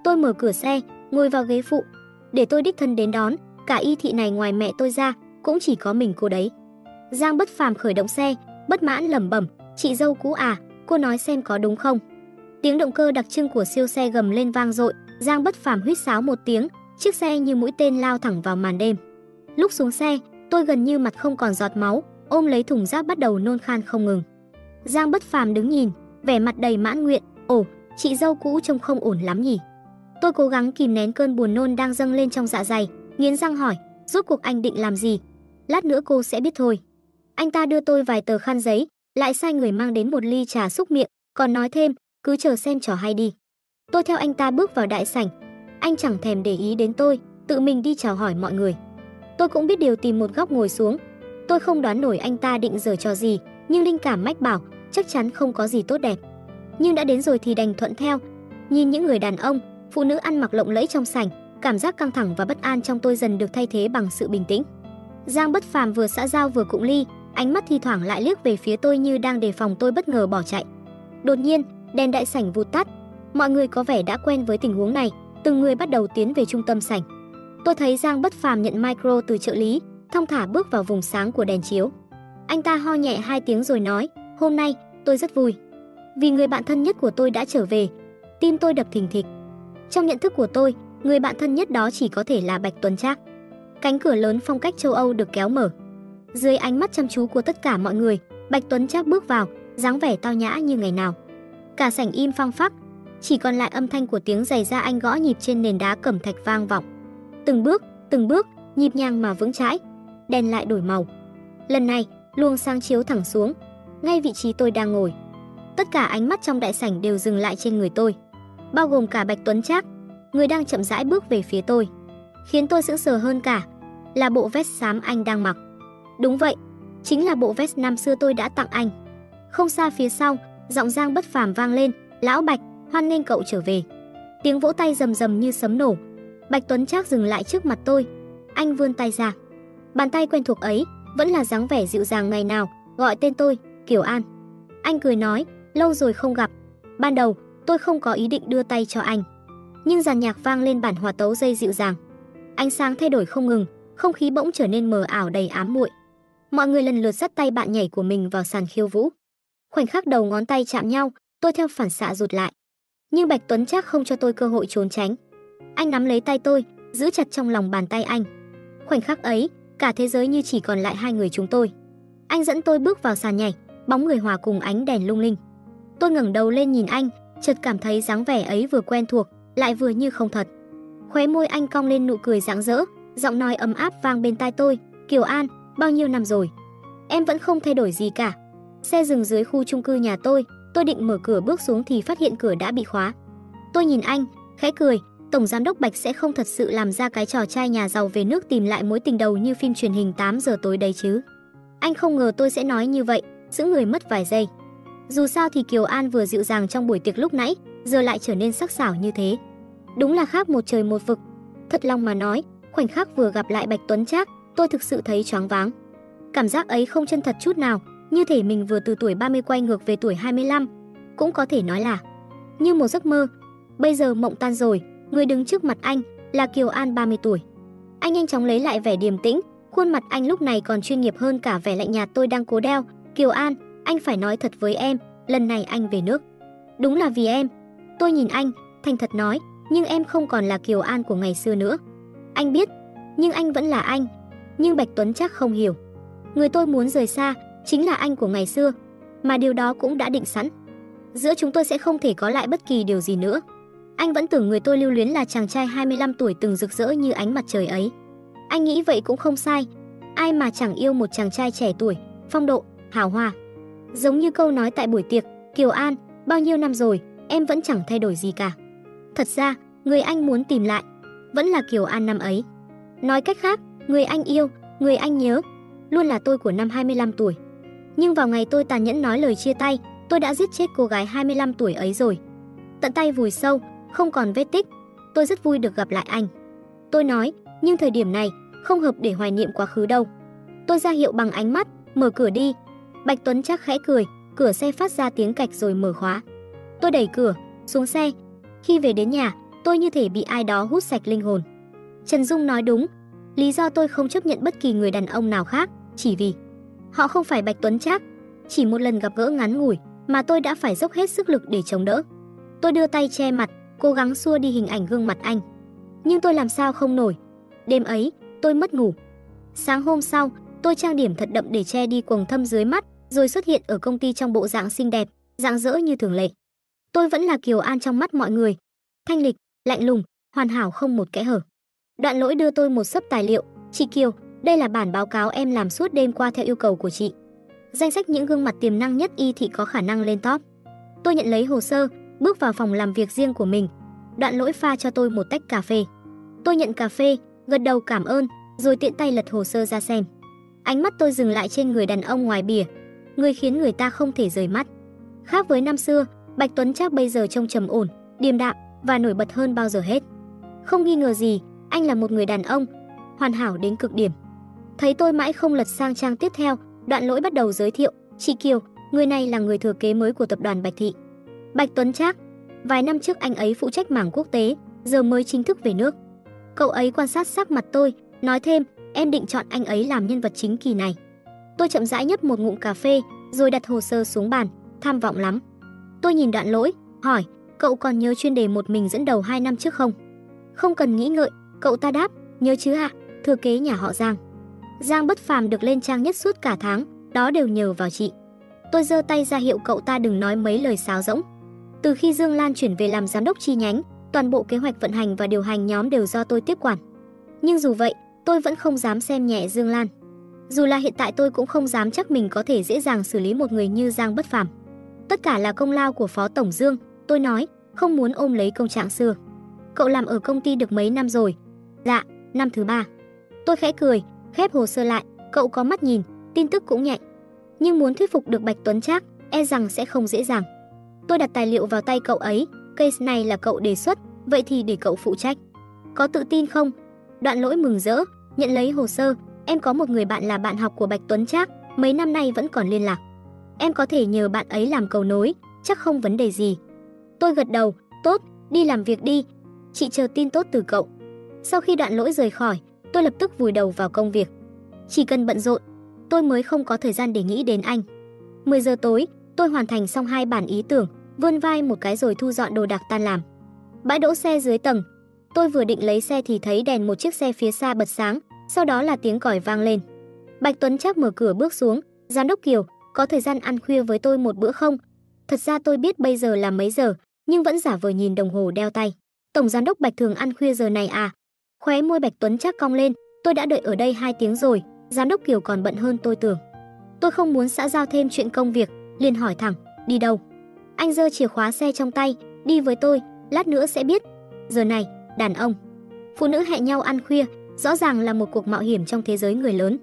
Tôi mở cửa xe, ngồi vào ghế phụ, để tôi đích thân đến đón, cả y thị này ngoài mẹ tôi ra, cũng chỉ có mình cô đấy. Giang bất phàm khởi động xe, bất mãn lẩm bẩm, "Chị dâu cũ à, cô nói xem có đúng không?" Tiếng động cơ đặc trưng của siêu xe gầm lên vang dội, Giang bất phàm huýt sáo một tiếng, chiếc xe như mũi tên lao thẳng vào màn đêm. Lúc xuống xe, tôi gần như mặt không còn giọt máu, ôm lấy thùng rác bắt đầu nôn khan không ngừng. Giang bất phàm đứng nhìn, vẻ mặt đầy mãn nguyện, "Ồ, chị dâu cũ trông không ổn lắm nhỉ?" Tôi cố gắng kìm nén cơn buồn nôn đang dâng lên trong dạ dày, nghiến răng hỏi, "Rốt cuộc anh định làm gì?" "Lát nữa cô sẽ biết thôi." Anh ta đưa tôi vài tờ khăn giấy, lại sai người mang đến một ly trà xúc miệng, còn nói thêm, "Cứ chờ xem trò hay đi." Tôi theo anh ta bước vào đại sảnh. Anh chẳng thèm để ý đến tôi, tự mình đi chào hỏi mọi người. Tôi cũng biết điều tìm một góc ngồi xuống. Tôi không đoán nổi anh ta định giở trò gì, nhưng linh cảm mách bảo chắc chắn không có gì tốt đẹp. Nhưng đã đến rồi thì đành thuận theo. Nhìn những người đàn ông, phụ nữ ăn mặc lộng lẫy trong sảnh, cảm giác căng thẳng và bất an trong tôi dần được thay thế bằng sự bình tĩnh. Giang Bất Phàm vừa xã giao vừa cụng ly, ánh mắt thi thoảng lại liếc về phía tôi như đang đề phòng tôi bất ngờ bỏ chạy. Đột nhiên, đèn đại sảnh vụt tắt. Mọi người có vẻ đã quen với tình huống này, từng người bắt đầu tiến về trung tâm sảnh. Tôi thấy Giang Bất Phàm nhận micro từ trợ lý, thong thả bước vào vùng sáng của đèn chiếu. Anh ta ho nhẹ hai tiếng rồi nói, "Hôm nay, tôi rất vui. Vì người bạn thân nhất của tôi đã trở về." Tim tôi đập thình thịch. Trong nhận thức của tôi, người bạn thân nhất đó chỉ có thể là Bạch Tuấn Trác. Cánh cửa lớn phong cách châu Âu được kéo mở. Dưới ánh mắt chăm chú của tất cả mọi người, Bạch Tuấn Trác bước vào, dáng vẻ tao nhã như ngày nào. Cả sảnh im phăng phắc, chỉ còn lại âm thanh của tiếng giày da anh gõ nhịp trên nền đá cẩm thạch vang vọng. Từng bước, từng bước, nhịp nhàng mà vững chãi. Đèn lại đổi màu. Lần này, luồng sáng chiếu thẳng xuống, ngay vị trí tôi đang ngồi. Tất cả ánh mắt trong đại sảnh đều dừng lại trên người tôi, bao gồm cả Bạch Tuấn Trác, người đang chậm rãi bước về phía tôi. Khiến tôi sững sờ hơn cả là bộ vest xám anh đang mặc. Đúng vậy, chính là bộ vest năm xưa tôi đã tặng anh. Không xa phía sau, giọng Giang bất phàm vang lên, "Lão Bạch, hoan nghênh cậu trở về." Tiếng vỗ tay rầm rầm như sấm nổ. Bạch Tuấn Trác dừng lại trước mặt tôi, anh vươn tay ra. Bàn tay quen thuộc ấy vẫn là dáng vẻ dịu dàng ngày nào, gọi tên tôi, Kiều An. Anh cười nói, lâu rồi không gặp. Ban đầu, tôi không có ý định đưa tay cho anh. Nhưng dàn nhạc vang lên bản hòa tấu dây dịu dàng. Ánh sáng thay đổi không ngừng, không khí bỗng trở nên mờ ảo đầy ám muội. Mọi người lần lượt dắt tay bạn nhảy của mình vào sàn khiêu vũ. Khoảnh khắc đầu ngón tay chạm nhau, tôi theo phản xạ rụt lại. Nhưng Bạch Tuấn chắc không cho tôi cơ hội trốn tránh. Anh nắm lấy tay tôi, giữ chặt trong lòng bàn tay anh. Khoảnh khắc ấy, cả thế giới như chỉ còn lại hai người chúng tôi. Anh dẫn tôi bước vào sàn nhảy, bóng người hòa cùng ánh đèn lung linh. Tôi ngẩng đầu lên nhìn anh, chợt cảm thấy dáng vẻ ấy vừa quen thuộc, lại vừa như không thật. Khóe môi anh cong lên nụ cười rạng rỡ, giọng nói ấm áp vang bên tai tôi, "Kiều An, bao nhiêu năm rồi? Em vẫn không thay đổi gì cả." Xe dừng dưới khu chung cư nhà tôi, tôi định mở cửa bước xuống thì phát hiện cửa đã bị khóa. Tôi nhìn anh, khẽ cười, tổng giám đốc Bạch sẽ không thật sự làm ra cái trò trai nhà giàu về nước tìm lại mối tình đầu như phim truyền hình 8 giờ tối đấy chứ. Anh không ngờ tôi sẽ nói như vậy, giữ người mất vài giây. Dù sao thì Kiều An vừa dịu dàng trong buổi tiệc lúc nãy, giờ lại trở nên sắc sảo như thế. Đúng là khác một trời một vực. Thật lòng mà nói, khoảnh khắc vừa gặp lại Bạch Tuấn Trác, tôi thực sự thấy choáng váng. Cảm giác ấy không chân thật chút nào, như thể mình vừa từ tuổi 30 quay ngược về tuổi 25, cũng có thể nói là như một giấc mơ. Bây giờ mộng tan rồi, người đứng trước mặt anh là Kiều An 30 tuổi. Anh nhanh chóng lấy lại vẻ điềm tĩnh, khuôn mặt anh lúc này còn chuyên nghiệp hơn cả vẻ lạnh nhạt tôi đang cố đeo. Kiều An, anh phải nói thật với em, lần này anh về nước. Đúng là vì em. Tôi nhìn anh, thành thật nói, nhưng em không còn là Kiều An của ngày xưa nữa. Anh biết, nhưng anh vẫn là anh. Nhưng Bạch Tuấn chắc không hiểu. Người tôi muốn rời xa chính là anh của ngày xưa, mà điều đó cũng đã định sẵn. Giữa chúng tôi sẽ không thể có lại bất kỳ điều gì nữa. Anh vẫn tưởng người tôi lưu luyến là chàng trai 25 tuổi từng rực rỡ như ánh mặt trời ấy. Anh nghĩ vậy cũng không sai. Ai mà chẳng yêu một chàng trai trẻ tuổi, phong độ, hào hoa. Giống như câu nói tại buổi tiệc, Kiều An, bao nhiêu năm rồi, em vẫn chẳng thay đổi gì cả. Thật ra, người anh muốn tìm lại vẫn là Kiều An năm ấy. Nói cách khác, người anh yêu, người anh nhớ, luôn là tôi của năm 25 tuổi. Nhưng vào ngày tôi tàn nhẫn nói lời chia tay, tôi đã giết chết cô gái 25 tuổi ấy rồi. Tận tay vùi sâu, không còn vết tích. Tôi rất vui được gặp lại anh. Tôi nói, nhưng thời điểm này không hợp để hoài niệm quá khứ đâu. Tôi ra hiệu bằng ánh mắt, mở cửa đi. Bạch Tuấn chắc khẽ cười, cửa xe phát ra tiếng cạch rồi mở khóa. Tôi đẩy cửa, xuống xe. Khi về đến nhà, tôi như thể bị ai đó hút sạch linh hồn. Trần Dung nói đúng, lý do tôi không chấp nhận bất kỳ người đàn ông nào khác, chỉ vì họ không phải Bạch Tuấn Trác. Chỉ một lần gặp gỡ ngắn ngủi mà tôi đã phải dốc hết sức lực để chống đỡ. Tôi đưa tay che mặt, cố gắng xua đi hình ảnh gương mặt anh. Nhưng tôi làm sao không nổi. Đêm ấy, tôi mất ngủ. Sáng hôm sau, tôi trang điểm thật đậm để che đi quầng thâm dưới mắt, rồi xuất hiện ở công ty trong bộ dạng xinh đẹp, dạng dỡ như thường lệ. Tôi vẫn là Kiều An trong mắt mọi người. Thanh lịch, lạnh lùng, hoàn hảo không một kẽ hở. Đoạn lỗi đưa tôi một sấp tài liệu. Chị Kiều, đây là bản báo cáo em làm suốt đêm qua theo yêu cầu của chị. Danh sách những gương mặt tiềm năng nhất y thị có khả năng lên top. Tôi nhận lấy hồ sơ, bước vào phòng làm việc riêng của mình. Đoạn lỗi pha cho tôi một tách cà phê. Tôi nhận cà phê, gật đầu cảm ơn, rồi tiện tay lật hồ sơ ra xem. Ánh mắt tôi dừng lại trên người đàn ông ngoài bìa, người khiến người ta không thể rời mắt. Khác với năm xưa, Bạch Tuấn chắc bây giờ trông trầm ổn, điềm đạm và nổi bật hơn bao giờ hết. Không nghi ngờ gì, anh là một người đàn ông hoàn hảo đến cực điểm. Thấy tôi mãi không lật sang trang tiếp theo, Đoạn Lỗi bắt đầu giới thiệu, "Chị Kiều, người này là người thừa kế mới của tập đoàn Bạch Thị." Bạch Tuấn Trác, vài năm trước anh ấy phụ trách mảng quốc tế, giờ mới chính thức về nước. Cậu ấy quan sát sắc mặt tôi, nói thêm, "Em định chọn anh ấy làm nhân vật chính kỳ này." Tôi chậm rãi nhấp một ngụm cà phê, rồi đặt hồ sơ xuống bàn, tham vọng lắm. Tôi nhìn Đoạn Lỗi, hỏi, "Cậu còn nhớ chuyên đề một mình dẫn đầu 2 năm trước không?" Không cần nghĩ ngợi, cậu ta đáp, "Nhớ chứ ạ, thừa kế nhà họ Giang." Giang Bất Phàm được lên trang nhất suốt cả tháng, đó đều nhờ vào chị. Tôi giơ tay ra hiệu cậu ta đừng nói mấy lời sáo rỗng. Từ khi Dương Lan chuyển về làm giám đốc chi nhánh, toàn bộ kế hoạch vận hành và điều hành nhóm đều do tôi tiếp quản. Nhưng dù vậy, tôi vẫn không dám xem nhẹ Dương Lan. Dù là hiện tại tôi cũng không dám chắc mình có thể dễ dàng xử lý một người như Giang Bất Phàm. Tất cả là công lao của Phó Tổng Dương, tôi nói, không muốn ôm lấy công trạng xưa. Cậu làm ở công ty được mấy năm rồi? Dạ, năm thứ ba. Tôi khẽ cười, khép hồ sơ lại, cậu có mắt nhìn, tin tức cũng nhạy. Nhưng muốn thuyết phục được Bạch Tuấn Trác, e rằng sẽ không dễ dàng. Tôi đặt tài liệu vào tay cậu ấy, case này là cậu đề xuất, vậy thì để cậu phụ trách. Có tự tin không? Đoạn lỗi mừng rỡ, nhận lấy hồ sơ, em có một người bạn là bạn học của Bạch Tuấn Trác, mấy năm nay vẫn còn liên lạc. Em có thể nhờ bạn ấy làm cầu nối, chắc không vấn đề gì. Tôi gật đầu, tốt, đi làm việc đi. Chị chờ tin tốt từ cậu. Sau khi đoạn lỗi rời khỏi, tôi lập tức vùi đầu vào công việc. Chỉ cần bận rộn, tôi mới không có thời gian để nghĩ đến anh. 10 giờ tối, tôi hoàn thành xong hai bản ý tưởng, vươn vai một cái rồi thu dọn đồ đạc tan làm. Bãi đỗ xe dưới tầng. Tôi vừa định lấy xe thì thấy đèn một chiếc xe phía xa bật sáng, sau đó là tiếng còi vang lên. Bạch Tuấn chắc mở cửa bước xuống, "Giám đốc Kiều, có thời gian ăn khuya với tôi một bữa không?" Thật ra tôi biết bây giờ là mấy giờ, nhưng vẫn giả vờ nhìn đồng hồ đeo tay. "Tổng giám đốc Bạch thường ăn khuya giờ này à?" Khóe môi Bạch Tuấn chắc cong lên, tôi đã đợi ở đây 2 tiếng rồi, giám đốc Kiều còn bận hơn tôi tưởng. Tôi không muốn xã giao thêm chuyện công việc, liền hỏi thẳng, đi đâu? Anh giơ chìa khóa xe trong tay, đi với tôi, lát nữa sẽ biết. Giờ này, đàn ông, phụ nữ hẹn nhau ăn khuya, rõ ràng là một cuộc mạo hiểm trong thế giới người lớn.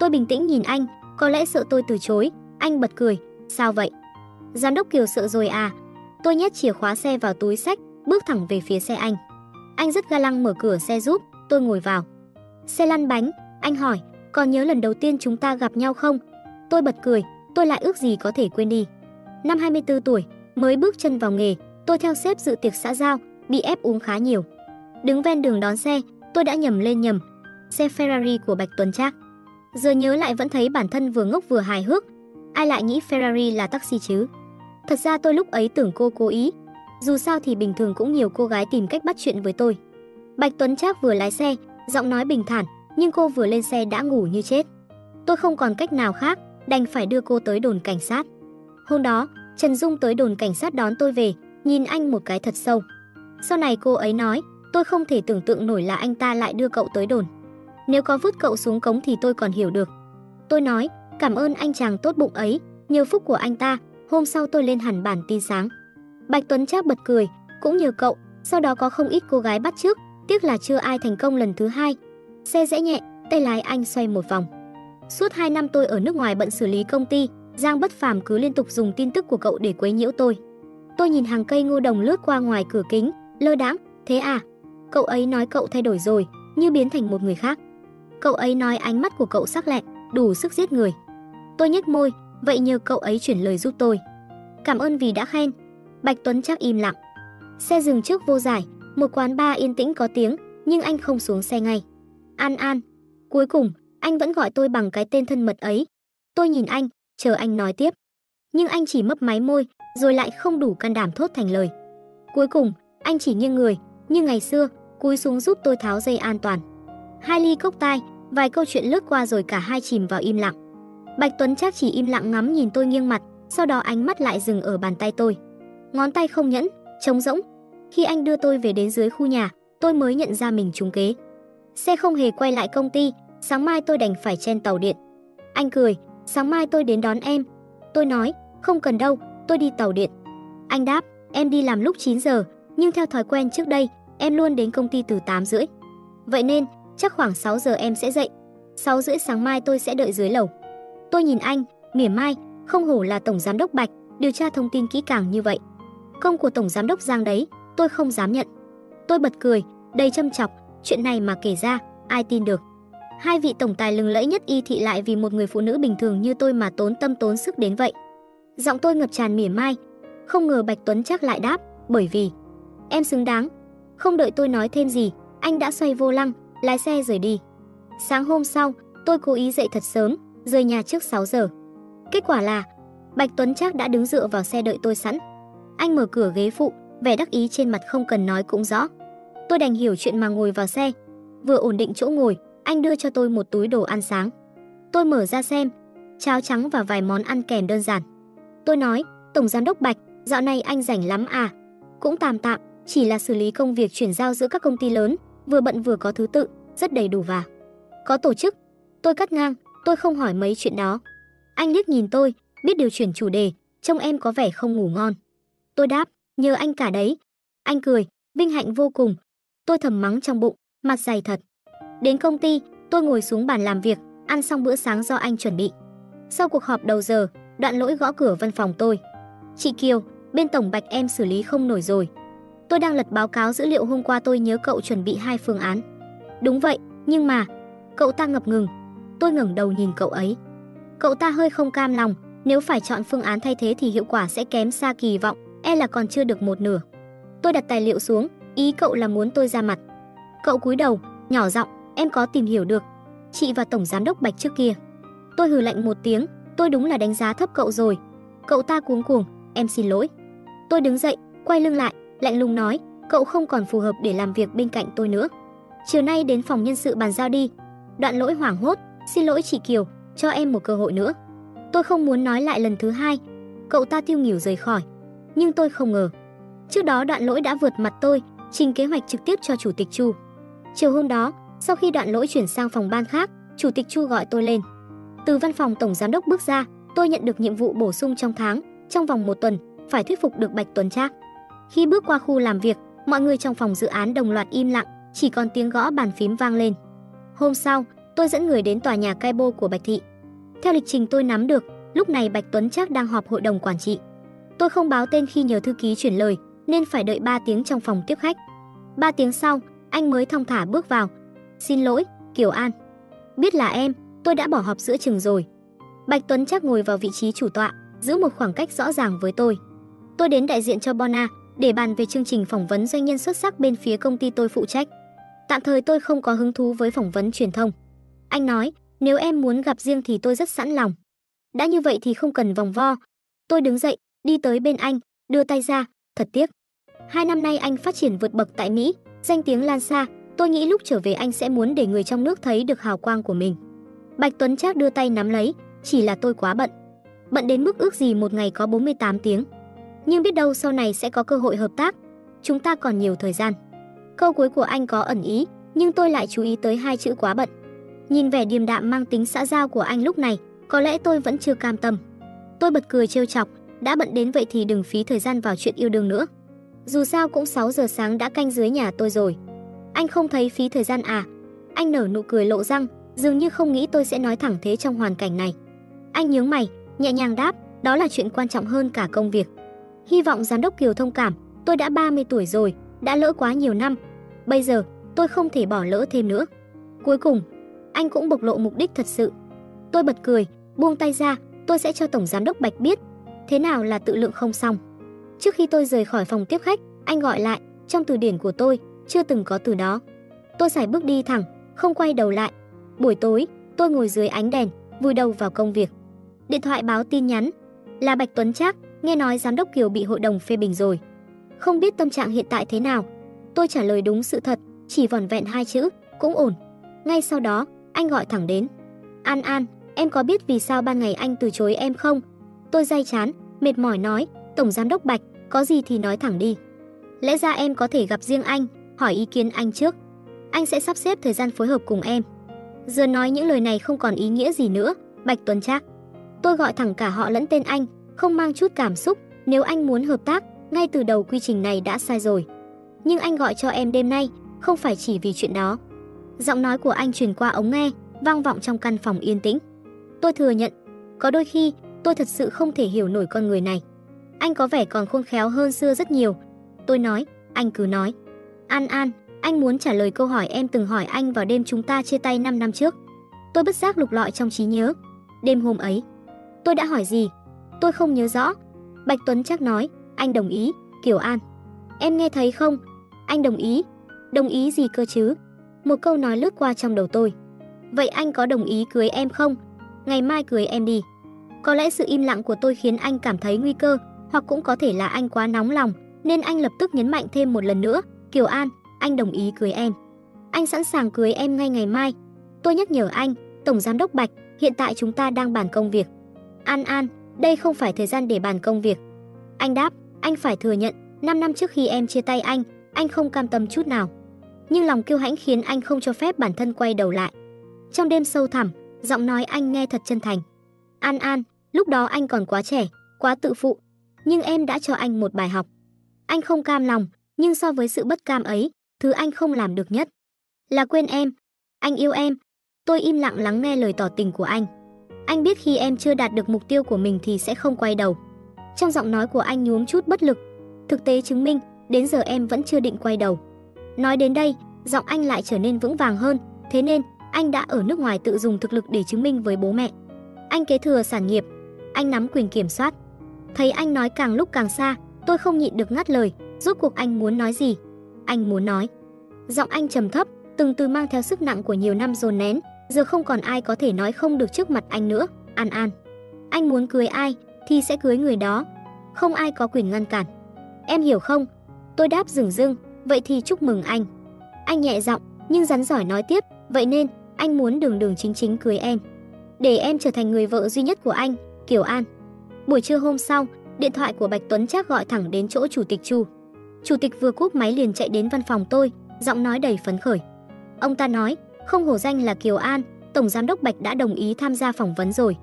Tôi bình tĩnh nhìn anh, có lẽ sợ tôi từ chối, anh bật cười, sao vậy? Giám đốc Kiều sợ rồi à? Tôi nhét chìa khóa xe vào túi sách, bước thẳng về phía xe anh. Anh rất ga lăng mở cửa xe giúp, tôi ngồi vào. Xe lăn bánh, anh hỏi, còn nhớ lần đầu tiên chúng ta gặp nhau không? Tôi bật cười, tôi lại ước gì có thể quên đi. Năm 24 tuổi, mới bước chân vào nghề, tôi theo sếp dự tiệc xã giao, bị ép uống khá nhiều. Đứng ven đường đón xe, tôi đã nhầm lên nhầm. Xe Ferrari của Bạch Tuấn Trác. Giờ nhớ lại vẫn thấy bản thân vừa ngốc vừa hài hước. Ai lại nghĩ Ferrari là taxi chứ? Thật ra tôi lúc ấy tưởng cô cố ý. Dù sao thì bình thường cũng nhiều cô gái tìm cách bắt chuyện với tôi. Bạch Tuấn Trác vừa lái xe, giọng nói bình thản, nhưng cô vừa lên xe đã ngủ như chết. Tôi không còn cách nào khác, đành phải đưa cô tới đồn cảnh sát. Hôm đó, Trần Dung tới đồn cảnh sát đón tôi về, nhìn anh một cái thật sâu. Sau này cô ấy nói, tôi không thể tưởng tượng nổi là anh ta lại đưa cậu tới đồn. Nếu có vứt cậu xuống cống thì tôi còn hiểu được. Tôi nói, cảm ơn anh chàng tốt bụng ấy, nhờ phúc của anh ta, hôm sau tôi lên hẳn bản tin sáng. Bạch Tuấn Trác bật cười, cũng nhờ cậu, sau đó có không ít cô gái bắt trước, tiếc là chưa ai thành công lần thứ hai. Xe dễ nhẹ, tay lái anh xoay một vòng. Suốt 2 năm tôi ở nước ngoài bận xử lý công ty, Giang Bất Phàm cứ liên tục dùng tin tức của cậu để quấy nhiễu tôi. Tôi nhìn hàng cây ngô đồng lướt qua ngoài cửa kính, lơ đãng, thế à? Cậu ấy nói cậu thay đổi rồi, như biến thành một người khác. Cậu ấy nói ánh mắt của cậu sắc lẹm, đủ sức giết người. Tôi nhếch môi, vậy nhờ cậu ấy chuyển lời giúp tôi. Cảm ơn vì đã khen. Bạch Tuấn chắc im lặng. Xe dừng trước vô giải, một quán bar yên tĩnh có tiếng, nhưng anh không xuống xe ngay. An An. Cuối cùng, anh vẫn gọi tôi bằng cái tên thân mật ấy. Tôi nhìn anh, chờ anh nói tiếp. Nhưng anh chỉ mấp máy môi, rồi lại không đủ can đảm thốt thành lời. Cuối cùng, anh chỉ nghiêng người, như ngày xưa, cúi xuống giúp tôi tháo dây an toàn. Hai ly cốc tai, vài câu chuyện lướt qua rồi cả hai chìm vào im lặng. Bạch Tuấn chắc chỉ im lặng ngắm nhìn tôi nghiêng mặt, sau đó ánh mắt lại dừng ở bàn tay tôi. Ngón tay không nhẫn, trống rỗng. Khi anh đưa tôi về đến dưới khu nhà, tôi mới nhận ra mình trúng kế. Xe không hề quay lại công ty, sáng mai tôi đành phải chen tàu điện. Anh cười, sáng mai tôi đến đón em. Tôi nói, không cần đâu, tôi đi tàu điện. Anh đáp, em đi làm lúc 9 giờ, nhưng theo thói quen trước đây, em luôn đến công ty từ 8 rưỡi. Vậy nên, chắc khoảng 6 giờ em sẽ dậy. 6 rưỡi sáng mai tôi sẽ đợi dưới lầu. Tôi nhìn anh, mỉa mai, không hổ là tổng giám đốc Bạch, điều tra thông tin kỹ càng như vậy. Công của tổng giám đốc Giang đấy, tôi không dám nhận. Tôi bật cười, đầy châm chọc, chuyện này mà kể ra, ai tin được. Hai vị tổng tài lừng lẫy nhất y thị lại vì một người phụ nữ bình thường như tôi mà tốn tâm tốn sức đến vậy. Giọng tôi ngập tràn mỉa mai, không ngờ Bạch Tuấn chắc lại đáp, bởi vì em xứng đáng. Không đợi tôi nói thêm gì, anh đã xoay vô lăng, lái xe rời đi. Sáng hôm sau, tôi cố ý dậy thật sớm, rời nhà trước 6 giờ. Kết quả là Bạch Tuấn chắc đã đứng dựa vào xe đợi tôi sẵn. Anh mở cửa ghế phụ, vẻ đắc ý trên mặt không cần nói cũng rõ. Tôi đành hiểu chuyện mà ngồi vào xe. Vừa ổn định chỗ ngồi, anh đưa cho tôi một túi đồ ăn sáng. Tôi mở ra xem, cháo trắng và vài món ăn kèm đơn giản. Tôi nói, Tổng Giám đốc Bạch, dạo này anh rảnh lắm à? Cũng tạm tạm, chỉ là xử lý công việc chuyển giao giữa các công ty lớn, vừa bận vừa có thứ tự, rất đầy đủ và có tổ chức. Tôi cắt ngang, tôi không hỏi mấy chuyện đó. Anh liếc nhìn tôi, biết điều chuyển chủ đề, trông em có vẻ không ngủ ngon. Tôi đáp, nhờ anh cả đấy. Anh cười, vinh hạnh vô cùng. Tôi thầm mắng trong bụng, mặt dày thật. Đến công ty, tôi ngồi xuống bàn làm việc, ăn xong bữa sáng do anh chuẩn bị. Sau cuộc họp đầu giờ, đoạn lỗi gõ cửa văn phòng tôi. Chị Kiều, bên tổng bạch em xử lý không nổi rồi. Tôi đang lật báo cáo dữ liệu hôm qua tôi nhớ cậu chuẩn bị hai phương án. Đúng vậy, nhưng mà cậu ta ngập ngừng. Tôi ngẩng đầu nhìn cậu ấy. Cậu ta hơi không cam lòng, nếu phải chọn phương án thay thế thì hiệu quả sẽ kém xa kỳ vọng, e là còn chưa được một nửa. Tôi đặt tài liệu xuống, ý cậu là muốn tôi ra mặt. Cậu cúi đầu, nhỏ giọng, em có tìm hiểu được. Chị và tổng giám đốc Bạch trước kia. Tôi hừ lạnh một tiếng, tôi đúng là đánh giá thấp cậu rồi. Cậu ta cuống cuồng, em xin lỗi. Tôi đứng dậy, quay lưng lại, lạnh lùng nói, cậu không còn phù hợp để làm việc bên cạnh tôi nữa. Chiều nay đến phòng nhân sự bàn giao đi. Đoạn lỗi hoảng hốt, xin lỗi chị Kiều, cho em một cơ hội nữa. Tôi không muốn nói lại lần thứ hai. Cậu ta tiêu nghỉu rời khỏi. Nhưng tôi không ngờ. Trước đó đoạn lỗi đã vượt mặt tôi, trình kế hoạch trực tiếp cho chủ tịch Chu. Chiều hôm đó, sau khi đoạn lỗi chuyển sang phòng ban khác, chủ tịch Chu gọi tôi lên. Từ văn phòng tổng giám đốc bước ra, tôi nhận được nhiệm vụ bổ sung trong tháng, trong vòng một tuần, phải thuyết phục được Bạch Tuấn Trác. Khi bước qua khu làm việc, mọi người trong phòng dự án đồng loạt im lặng, chỉ còn tiếng gõ bàn phím vang lên. Hôm sau, tôi dẫn người đến tòa nhà Caibo của Bạch Thị. Theo lịch trình tôi nắm được, lúc này Bạch Tuấn Trác đang họp hội đồng quản trị. Tôi không báo tên khi nhờ thư ký chuyển lời, nên phải đợi 3 tiếng trong phòng tiếp khách. 3 tiếng sau, anh mới thong thả bước vào. Xin lỗi, Kiều An. Biết là em, tôi đã bỏ họp giữa chừng rồi. Bạch Tuấn chắc ngồi vào vị trí chủ tọa, giữ một khoảng cách rõ ràng với tôi. Tôi đến đại diện cho Bona để bàn về chương trình phỏng vấn doanh nhân xuất sắc bên phía công ty tôi phụ trách. Tạm thời tôi không có hứng thú với phỏng vấn truyền thông. Anh nói, nếu em muốn gặp riêng thì tôi rất sẵn lòng. Đã như vậy thì không cần vòng vo. Tôi đứng dậy, đi tới bên anh, đưa tay ra, thật tiếc. Hai năm nay anh phát triển vượt bậc tại Mỹ, danh tiếng lan xa, tôi nghĩ lúc trở về anh sẽ muốn để người trong nước thấy được hào quang của mình. Bạch Tuấn Trác đưa tay nắm lấy, chỉ là tôi quá bận. Bận đến mức ước gì một ngày có 48 tiếng. Nhưng biết đâu sau này sẽ có cơ hội hợp tác. Chúng ta còn nhiều thời gian. Câu cuối của anh có ẩn ý, nhưng tôi lại chú ý tới hai chữ quá bận. Nhìn vẻ điềm đạm mang tính xã giao của anh lúc này, có lẽ tôi vẫn chưa cam tâm. Tôi bật cười trêu chọc, đã bận đến vậy thì đừng phí thời gian vào chuyện yêu đương nữa. Dù sao cũng 6 giờ sáng đã canh dưới nhà tôi rồi. Anh không thấy phí thời gian à? Anh nở nụ cười lộ răng, dường như không nghĩ tôi sẽ nói thẳng thế trong hoàn cảnh này. Anh nhướng mày, nhẹ nhàng đáp, đó là chuyện quan trọng hơn cả công việc. Hy vọng giám đốc Kiều thông cảm, tôi đã 30 tuổi rồi, đã lỡ quá nhiều năm. Bây giờ, tôi không thể bỏ lỡ thêm nữa. Cuối cùng, anh cũng bộc lộ mục đích thật sự. Tôi bật cười, buông tay ra, tôi sẽ cho tổng giám đốc Bạch biết thế nào là tự lượng không xong. Trước khi tôi rời khỏi phòng tiếp khách, anh gọi lại, trong từ điển của tôi chưa từng có từ đó. Tôi sải bước đi thẳng, không quay đầu lại. Buổi tối, tôi ngồi dưới ánh đèn, vùi đầu vào công việc. Điện thoại báo tin nhắn là Bạch Tuấn Trác, nghe nói giám đốc Kiều bị hội đồng phê bình rồi. Không biết tâm trạng hiện tại thế nào. Tôi trả lời đúng sự thật, chỉ vỏn vẹn hai chữ, cũng ổn. Ngay sau đó, anh gọi thẳng đến. An An, em có biết vì sao ban ngày anh từ chối em không? Tôi day chán, mệt mỏi nói, Tổng Giám đốc Bạch, có gì thì nói thẳng đi. Lẽ ra em có thể gặp riêng anh, hỏi ý kiến anh trước. Anh sẽ sắp xếp thời gian phối hợp cùng em. Giờ nói những lời này không còn ý nghĩa gì nữa, Bạch Tuấn Trác. Tôi gọi thẳng cả họ lẫn tên anh, không mang chút cảm xúc, nếu anh muốn hợp tác, ngay từ đầu quy trình này đã sai rồi. Nhưng anh gọi cho em đêm nay, không phải chỉ vì chuyện đó. Giọng nói của anh truyền qua ống nghe, vang vọng trong căn phòng yên tĩnh. Tôi thừa nhận, có đôi khi tôi thật sự không thể hiểu nổi con người này. Anh có vẻ còn khôn khéo hơn xưa rất nhiều. Tôi nói, anh cứ nói. An An, anh muốn trả lời câu hỏi em từng hỏi anh vào đêm chúng ta chia tay 5 năm trước. Tôi bất giác lục lọi trong trí nhớ. Đêm hôm ấy, tôi đã hỏi gì? Tôi không nhớ rõ. Bạch Tuấn chắc nói, anh đồng ý, Kiều An. Em nghe thấy không? Anh đồng ý. Đồng ý gì cơ chứ? Một câu nói lướt qua trong đầu tôi. Vậy anh có đồng ý cưới em không? Ngày mai cưới em đi. Có lẽ sự im lặng của tôi khiến anh cảm thấy nguy cơ, hoặc cũng có thể là anh quá nóng lòng, nên anh lập tức nhấn mạnh thêm một lần nữa, Kiều An, anh đồng ý cưới em. Anh sẵn sàng cưới em ngay ngày mai. Tôi nhắc nhở anh, Tổng Giám đốc Bạch, hiện tại chúng ta đang bàn công việc. An An, đây không phải thời gian để bàn công việc. Anh đáp, anh phải thừa nhận, 5 năm trước khi em chia tay anh, anh không cam tâm chút nào. Nhưng lòng kiêu hãnh khiến anh không cho phép bản thân quay đầu lại. Trong đêm sâu thẳm, giọng nói anh nghe thật chân thành. An An, lúc đó anh còn quá trẻ, quá tự phụ, nhưng em đã cho anh một bài học. Anh không cam lòng, nhưng so với sự bất cam ấy, thứ anh không làm được nhất là quên em. Anh yêu em. Tôi im lặng lắng nghe lời tỏ tình của anh. Anh biết khi em chưa đạt được mục tiêu của mình thì sẽ không quay đầu. Trong giọng nói của anh nhuốm chút bất lực. Thực tế chứng minh, đến giờ em vẫn chưa định quay đầu. Nói đến đây, giọng anh lại trở nên vững vàng hơn, thế nên anh đã ở nước ngoài tự dùng thực lực để chứng minh với bố mẹ. Anh kế thừa sản nghiệp, anh nắm quyền kiểm soát. Thấy anh nói càng lúc càng xa, tôi không nhịn được ngắt lời, rốt cuộc anh muốn nói gì? Anh muốn nói. Giọng anh trầm thấp, từng từ mang theo sức nặng của nhiều năm dồn nén, giờ không còn ai có thể nói không được trước mặt anh nữa, An An. Anh muốn cưới ai thì sẽ cưới người đó, không ai có quyền ngăn cản. Em hiểu không? Tôi đáp dừng dưng, vậy thì chúc mừng anh. Anh nhẹ giọng, nhưng rắn giỏi nói tiếp, vậy nên anh muốn đường đường chính chính cưới em. Để em trở thành người vợ duy nhất của anh, Kiều An. Buổi trưa hôm sau, điện thoại của Bạch Tuấn Trác gọi thẳng đến chỗ chủ tịch Chu. Chủ tịch vừa cúp máy liền chạy đến văn phòng tôi, giọng nói đầy phấn khởi. Ông ta nói, không hổ danh là Kiều An, tổng giám đốc Bạch đã đồng ý tham gia phỏng vấn rồi.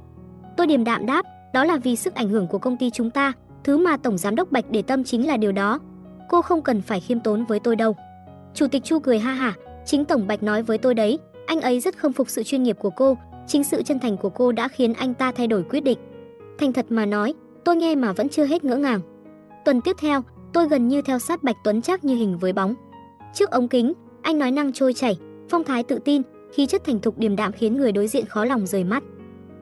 Tôi điềm đạm đáp, đó là vì sức ảnh hưởng của công ty chúng ta, thứ mà tổng giám đốc Bạch để tâm chính là điều đó. Cô không cần phải khiêm tốn với tôi đâu. Chủ tịch Chu cười ha hả, chính tổng Bạch nói với tôi đấy, anh ấy rất không phục sự chuyên nghiệp của cô, chính sự chân thành của cô đã khiến anh ta thay đổi quyết định. Thành thật mà nói, Tôi nghe mà vẫn chưa hết ngỡ ngàng. Tuần tiếp theo, tôi gần như theo sát Bạch Tuấn chắc như hình với bóng. Trước ống kính, anh nói năng trôi chảy, phong thái tự tin, khí chất thành thục điềm đạm khiến người đối diện khó lòng rời mắt.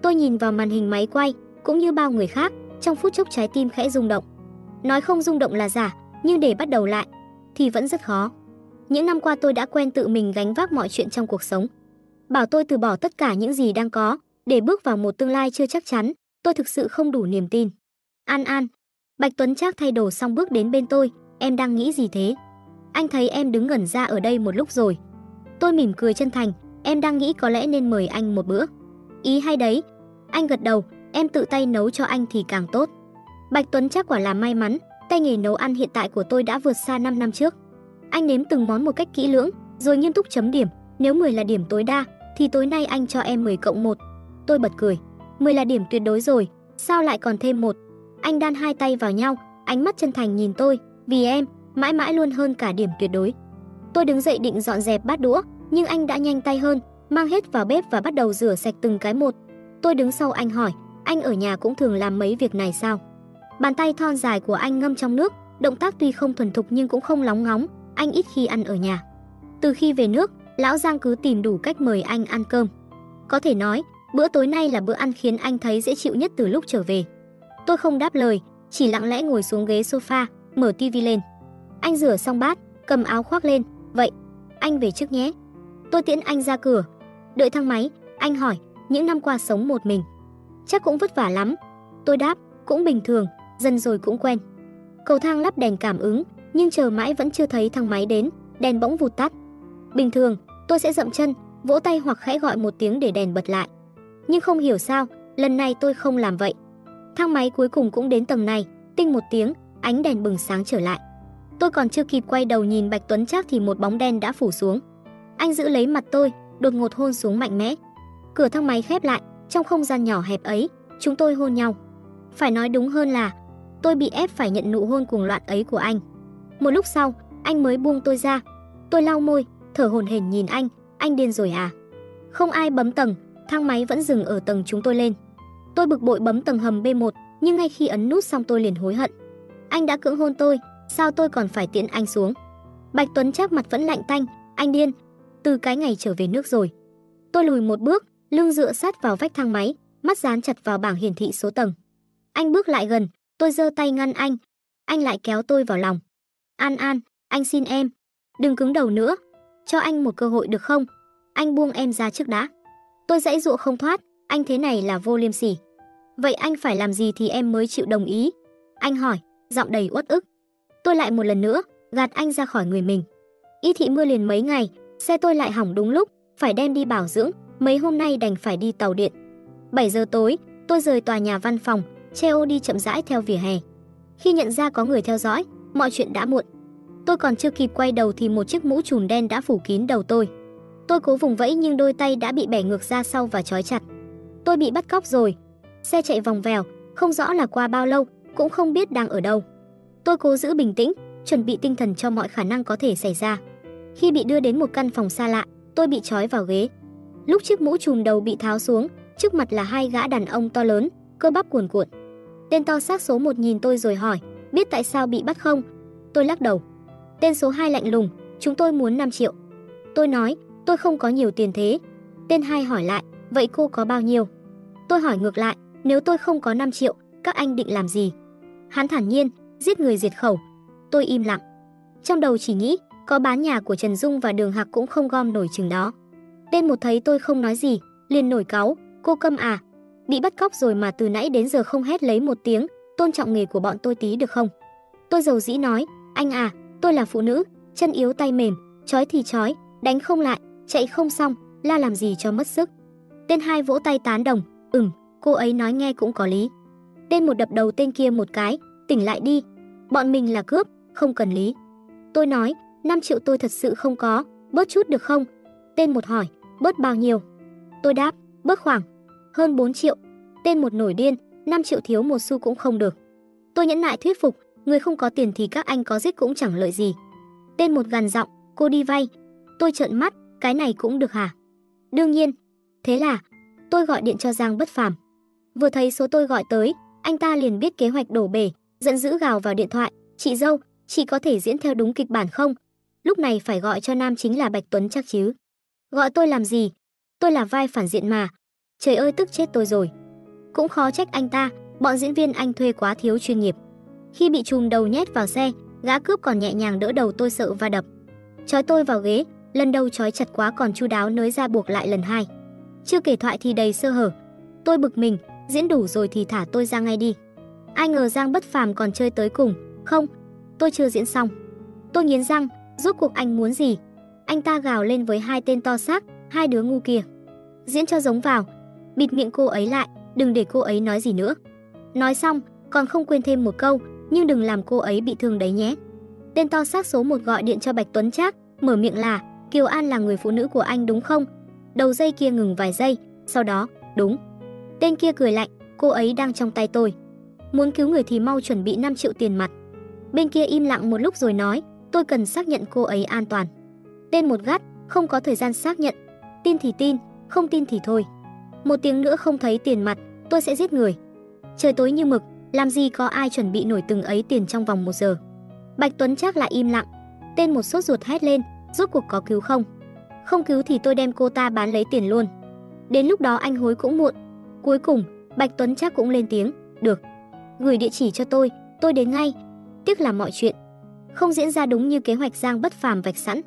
Tôi nhìn vào màn hình máy quay, cũng như bao người khác, trong phút chốc trái tim khẽ rung động. Nói không rung động là giả, nhưng để bắt đầu lại thì vẫn rất khó. Những năm qua tôi đã quen tự mình gánh vác mọi chuyện trong cuộc sống. Bảo tôi từ bỏ tất cả những gì đang có để bước vào một tương lai chưa chắc chắn, tôi thực sự không đủ niềm tin. An An, Bạch Tuấn Trác thay đồ xong bước đến bên tôi, em đang nghĩ gì thế? Anh thấy em đứng ngẩn ra ở đây một lúc rồi. Tôi mỉm cười chân thành, em đang nghĩ có lẽ nên mời anh một bữa. Ý hay đấy. Anh gật đầu, em tự tay nấu cho anh thì càng tốt. Bạch Tuấn chắc quả là may mắn, tay nghề nấu ăn hiện tại của tôi đã vượt xa 5 năm trước. Anh nếm từng món một cách kỹ lưỡng, rồi nghiêm túc chấm điểm, nếu 10 là điểm tối đa, thì tối nay anh cho em 10 cộng 1. Tôi bật cười, 10 là điểm tuyệt đối rồi, sao lại còn thêm một? Anh đan hai tay vào nhau, ánh mắt chân thành nhìn tôi, vì em, mãi mãi luôn hơn cả điểm tuyệt đối. Tôi đứng dậy định dọn dẹp bát đũa, nhưng anh đã nhanh tay hơn, mang hết vào bếp và bắt đầu rửa sạch từng cái một. Tôi đứng sau anh hỏi, anh ở nhà cũng thường làm mấy việc này sao? Bàn tay thon dài của anh ngâm trong nước, động tác tuy không thuần thục nhưng cũng không lóng ngóng, anh ít khi ăn ở nhà. Từ khi về nước, lão Giang cứ tìm đủ cách mời anh ăn cơm. Có thể nói, bữa tối nay là bữa ăn khiến anh thấy dễ chịu nhất từ lúc trở về. Tôi không đáp lời, chỉ lặng lẽ ngồi xuống ghế sofa, mở tivi lên. Anh rửa xong bát, cầm áo khoác lên, "Vậy, anh về trước nhé." Tôi tiễn anh ra cửa. Đợi thang máy, anh hỏi, "Những năm qua sống một mình, chắc cũng vất vả lắm." Tôi đáp, "Cũng bình thường, dần rồi cũng quen." Cầu thang lắp đèn cảm ứng, nhưng chờ mãi vẫn chưa thấy thang máy đến, đèn bỗng vụt tắt. Bình thường, tôi sẽ dậm chân, vỗ tay hoặc khẽ gọi một tiếng để đèn bật lại. Nhưng không hiểu sao, lần này tôi không làm vậy. Thang máy cuối cùng cũng đến tầng này, tinh một tiếng, ánh đèn bừng sáng trở lại. Tôi còn chưa kịp quay đầu nhìn Bạch Tuấn Trác thì một bóng đen đã phủ xuống. Anh giữ lấy mặt tôi, đột ngột hôn xuống mạnh mẽ. Cửa thang máy khép lại, trong không gian nhỏ hẹp ấy, chúng tôi hôn nhau. Phải nói đúng hơn là tôi bị ép phải nhận nụ hôn cuồng loạn ấy của anh. Một lúc sau, anh mới buông tôi ra. Tôi lau môi, thở hổn hển nhìn anh, anh điên rồi à? Không ai bấm tầng, thang máy vẫn dừng ở tầng chúng tôi lên. Tôi bực bội bấm tầng hầm B1, nhưng ngay khi ấn nút xong tôi liền hối hận. Anh đã cưỡng hôn tôi, sao tôi còn phải tiễn anh xuống? Bạch Tuấn chắc mặt vẫn lạnh tanh, anh điên, từ cái ngày trở về nước rồi. Tôi lùi một bước, lưng dựa sát vào vách thang máy, mắt dán chặt vào bảng hiển thị số tầng. Anh bước lại gần, tôi giơ tay ngăn anh. Anh lại kéo tôi vào lòng. An An, anh xin em, đừng cứng đầu nữa, cho anh một cơ hội được không? Anh buông em ra trước đã. Tôi dãy dụa không thoát, anh thế này là vô liêm sỉ. Vậy anh phải làm gì thì em mới chịu đồng ý? Anh hỏi, giọng đầy uất ức. Tôi lại một lần nữa, gạt anh ra khỏi người mình. Y thị mưa liền mấy ngày, xe tôi lại hỏng đúng lúc, phải đem đi bảo dưỡng, mấy hôm nay đành phải đi tàu điện. 7 giờ tối, tôi rời tòa nhà văn phòng, che ô đi chậm rãi theo vỉa hè. Khi nhận ra có người theo dõi, mọi chuyện đã muộn. Tôi còn chưa kịp quay đầu thì một chiếc mũ trùm đen đã phủ kín đầu tôi. Tôi cố vùng vẫy nhưng đôi tay đã bị bẻ ngược ra sau và trói chặt. Tôi bị bắt cóc rồi. Xe chạy vòng vèo, không rõ là qua bao lâu, cũng không biết đang ở đâu. Tôi cố giữ bình tĩnh, chuẩn bị tinh thần cho mọi khả năng có thể xảy ra. Khi bị đưa đến một căn phòng xa lạ, tôi bị trói vào ghế. Lúc chiếc mũ trùm đầu bị tháo xuống, trước mặt là hai gã đàn ông to lớn, cơ bắp cuồn cuộn. Tên to xác số 1 nhìn tôi rồi hỏi, biết tại sao bị bắt không? Tôi lắc đầu. Tên số 2 lạnh lùng, chúng tôi muốn 5 triệu. Tôi nói, tôi không có nhiều tiền thế. Tên hai hỏi lại, vậy cô có bao nhiêu? Tôi hỏi ngược lại, nếu tôi không có 5 triệu, các anh định làm gì? Hắn thản nhiên, giết người diệt khẩu. Tôi im lặng. Trong đầu chỉ nghĩ, có bán nhà của Trần Dung và Đường Hạc cũng không gom nổi chừng đó. Tên một thấy tôi không nói gì, liền nổi cáu, cô câm à, bị bắt cóc rồi mà từ nãy đến giờ không hét lấy một tiếng, tôn trọng nghề của bọn tôi tí được không? Tôi giàu dĩ nói, anh à, tôi là phụ nữ, chân yếu tay mềm, chói thì chói, đánh không lại, chạy không xong, la làm gì cho mất sức. Tên hai vỗ tay tán đồng, ừm, cô ấy nói nghe cũng có lý. Tên một đập đầu tên kia một cái, tỉnh lại đi, bọn mình là cướp, không cần lý. Tôi nói, 5 triệu tôi thật sự không có, bớt chút được không? Tên một hỏi, bớt bao nhiêu? Tôi đáp, bớt khoảng hơn 4 triệu. Tên một nổi điên, 5 triệu thiếu một xu cũng không được. Tôi nhẫn nại thuyết phục, người không có tiền thì các anh có giết cũng chẳng lợi gì. Tên một gằn giọng, cô đi vay. Tôi trợn mắt, cái này cũng được hả? Đương nhiên. Thế là, tôi gọi điện cho Giang bất phàm. Vừa thấy số tôi gọi tới, Anh ta liền biết kế hoạch đổ bể, giận dữ gào vào điện thoại, "Chị dâu, chị có thể diễn theo đúng kịch bản không? Lúc này phải gọi cho nam chính là Bạch Tuấn chắc chứ? Gọi tôi làm gì? Tôi là vai phản diện mà. Trời ơi tức chết tôi rồi." Cũng khó trách anh ta, bọn diễn viên anh thuê quá thiếu chuyên nghiệp. Khi bị chùm đầu nhét vào xe, gã cướp còn nhẹ nhàng đỡ đầu tôi sợ và đập. Chói tôi vào ghế, lần đầu trói chặt quá còn chu đáo nới ra buộc lại lần hai. Chưa kể thoại thì đầy sơ hở. Tôi bực mình, diễn đủ rồi thì thả tôi ra ngay đi. Ai ngờ Giang bất phàm còn chơi tới cùng, không, tôi chưa diễn xong. Tôi nghiến răng, rốt cuộc anh muốn gì? Anh ta gào lên với hai tên to xác, hai đứa ngu kia. Diễn cho giống vào, bịt miệng cô ấy lại, đừng để cô ấy nói gì nữa. Nói xong, còn không quên thêm một câu, nhưng đừng làm cô ấy bị thương đấy nhé. Tên to xác số 1 gọi điện cho Bạch Tuấn Trác, mở miệng là, Kiều An là người phụ nữ của anh đúng không? Đầu dây kia ngừng vài giây, sau đó, đúng. Tên kia cười lạnh, cô ấy đang trong tay tôi. Muốn cứu người thì mau chuẩn bị 5 triệu tiền mặt. Bên kia im lặng một lúc rồi nói, tôi cần xác nhận cô ấy an toàn. Tên một gắt, không có thời gian xác nhận. Tin thì tin, không tin thì thôi. Một tiếng nữa không thấy tiền mặt, tôi sẽ giết người. Trời tối như mực, làm gì có ai chuẩn bị nổi từng ấy tiền trong vòng một giờ. Bạch Tuấn chắc lại im lặng. Tên một sốt ruột hét lên, rốt cuộc có cứu không? Không cứu thì tôi đem cô ta bán lấy tiền luôn. Đến lúc đó anh hối cũng muộn. Cuối cùng, Bạch Tuấn chắc cũng lên tiếng, được. Gửi địa chỉ cho tôi, tôi đến ngay. Tiếc là mọi chuyện không diễn ra đúng như kế hoạch Giang Bất Phàm vạch sẵn.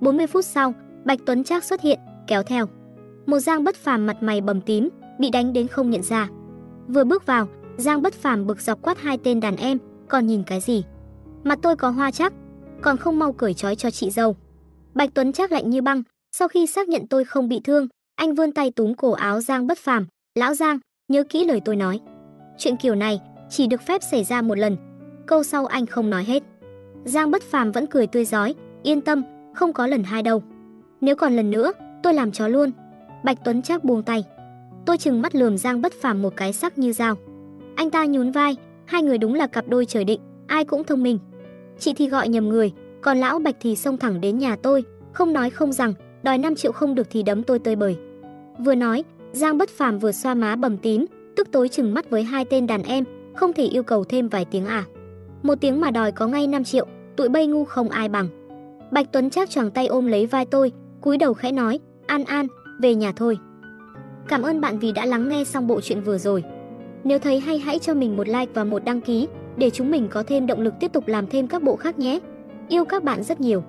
40 phút sau, Bạch Tuấn Trác xuất hiện, kéo theo một Giang Bất Phàm mặt mày bầm tím, bị đánh đến không nhận ra. Vừa bước vào, Giang Bất Phàm bực dọc quát hai tên đàn em, còn nhìn cái gì? Mặt tôi có hoa chắc, còn không mau cởi trói cho chị dâu. Bạch Tuấn chắc lạnh như băng, sau khi xác nhận tôi không bị thương, anh vươn tay túm cổ áo Giang Bất Phàm, "Lão Giang, nhớ kỹ lời tôi nói. Chuyện kiểu này chỉ được phép xảy ra một lần." Câu sau anh không nói hết. Giang Bất Phàm vẫn cười tươi rói, "Yên tâm, không có lần hai đâu. Nếu còn lần nữa, tôi làm chó luôn." Bạch Tuấn chắc buông tay. Tôi chừng mắt lườm Giang Bất Phàm một cái sắc như dao. Anh ta nhún vai, hai người đúng là cặp đôi trời định, ai cũng thông minh. Chị thì gọi nhầm người, còn lão Bạch thì xông thẳng đến nhà tôi, không nói không rằng, đòi 5 triệu không được thì đấm tôi tơi bời. Vừa nói, Giang Bất Phàm vừa xoa má bầm tím, tức tối chừng mắt với hai tên đàn em, không thể yêu cầu thêm vài tiếng à. Một tiếng mà đòi có ngay 5 triệu, tụi bay ngu không ai bằng. Bạch Tuấn chắc choàng tay ôm lấy vai tôi, cúi đầu khẽ nói, "An An, về nhà thôi." Cảm ơn bạn vì đã lắng nghe xong bộ truyện vừa rồi. Nếu thấy hay hãy cho mình một like và một đăng ký để chúng mình có thêm động lực tiếp tục làm thêm các bộ khác nhé. Yêu các bạn rất nhiều.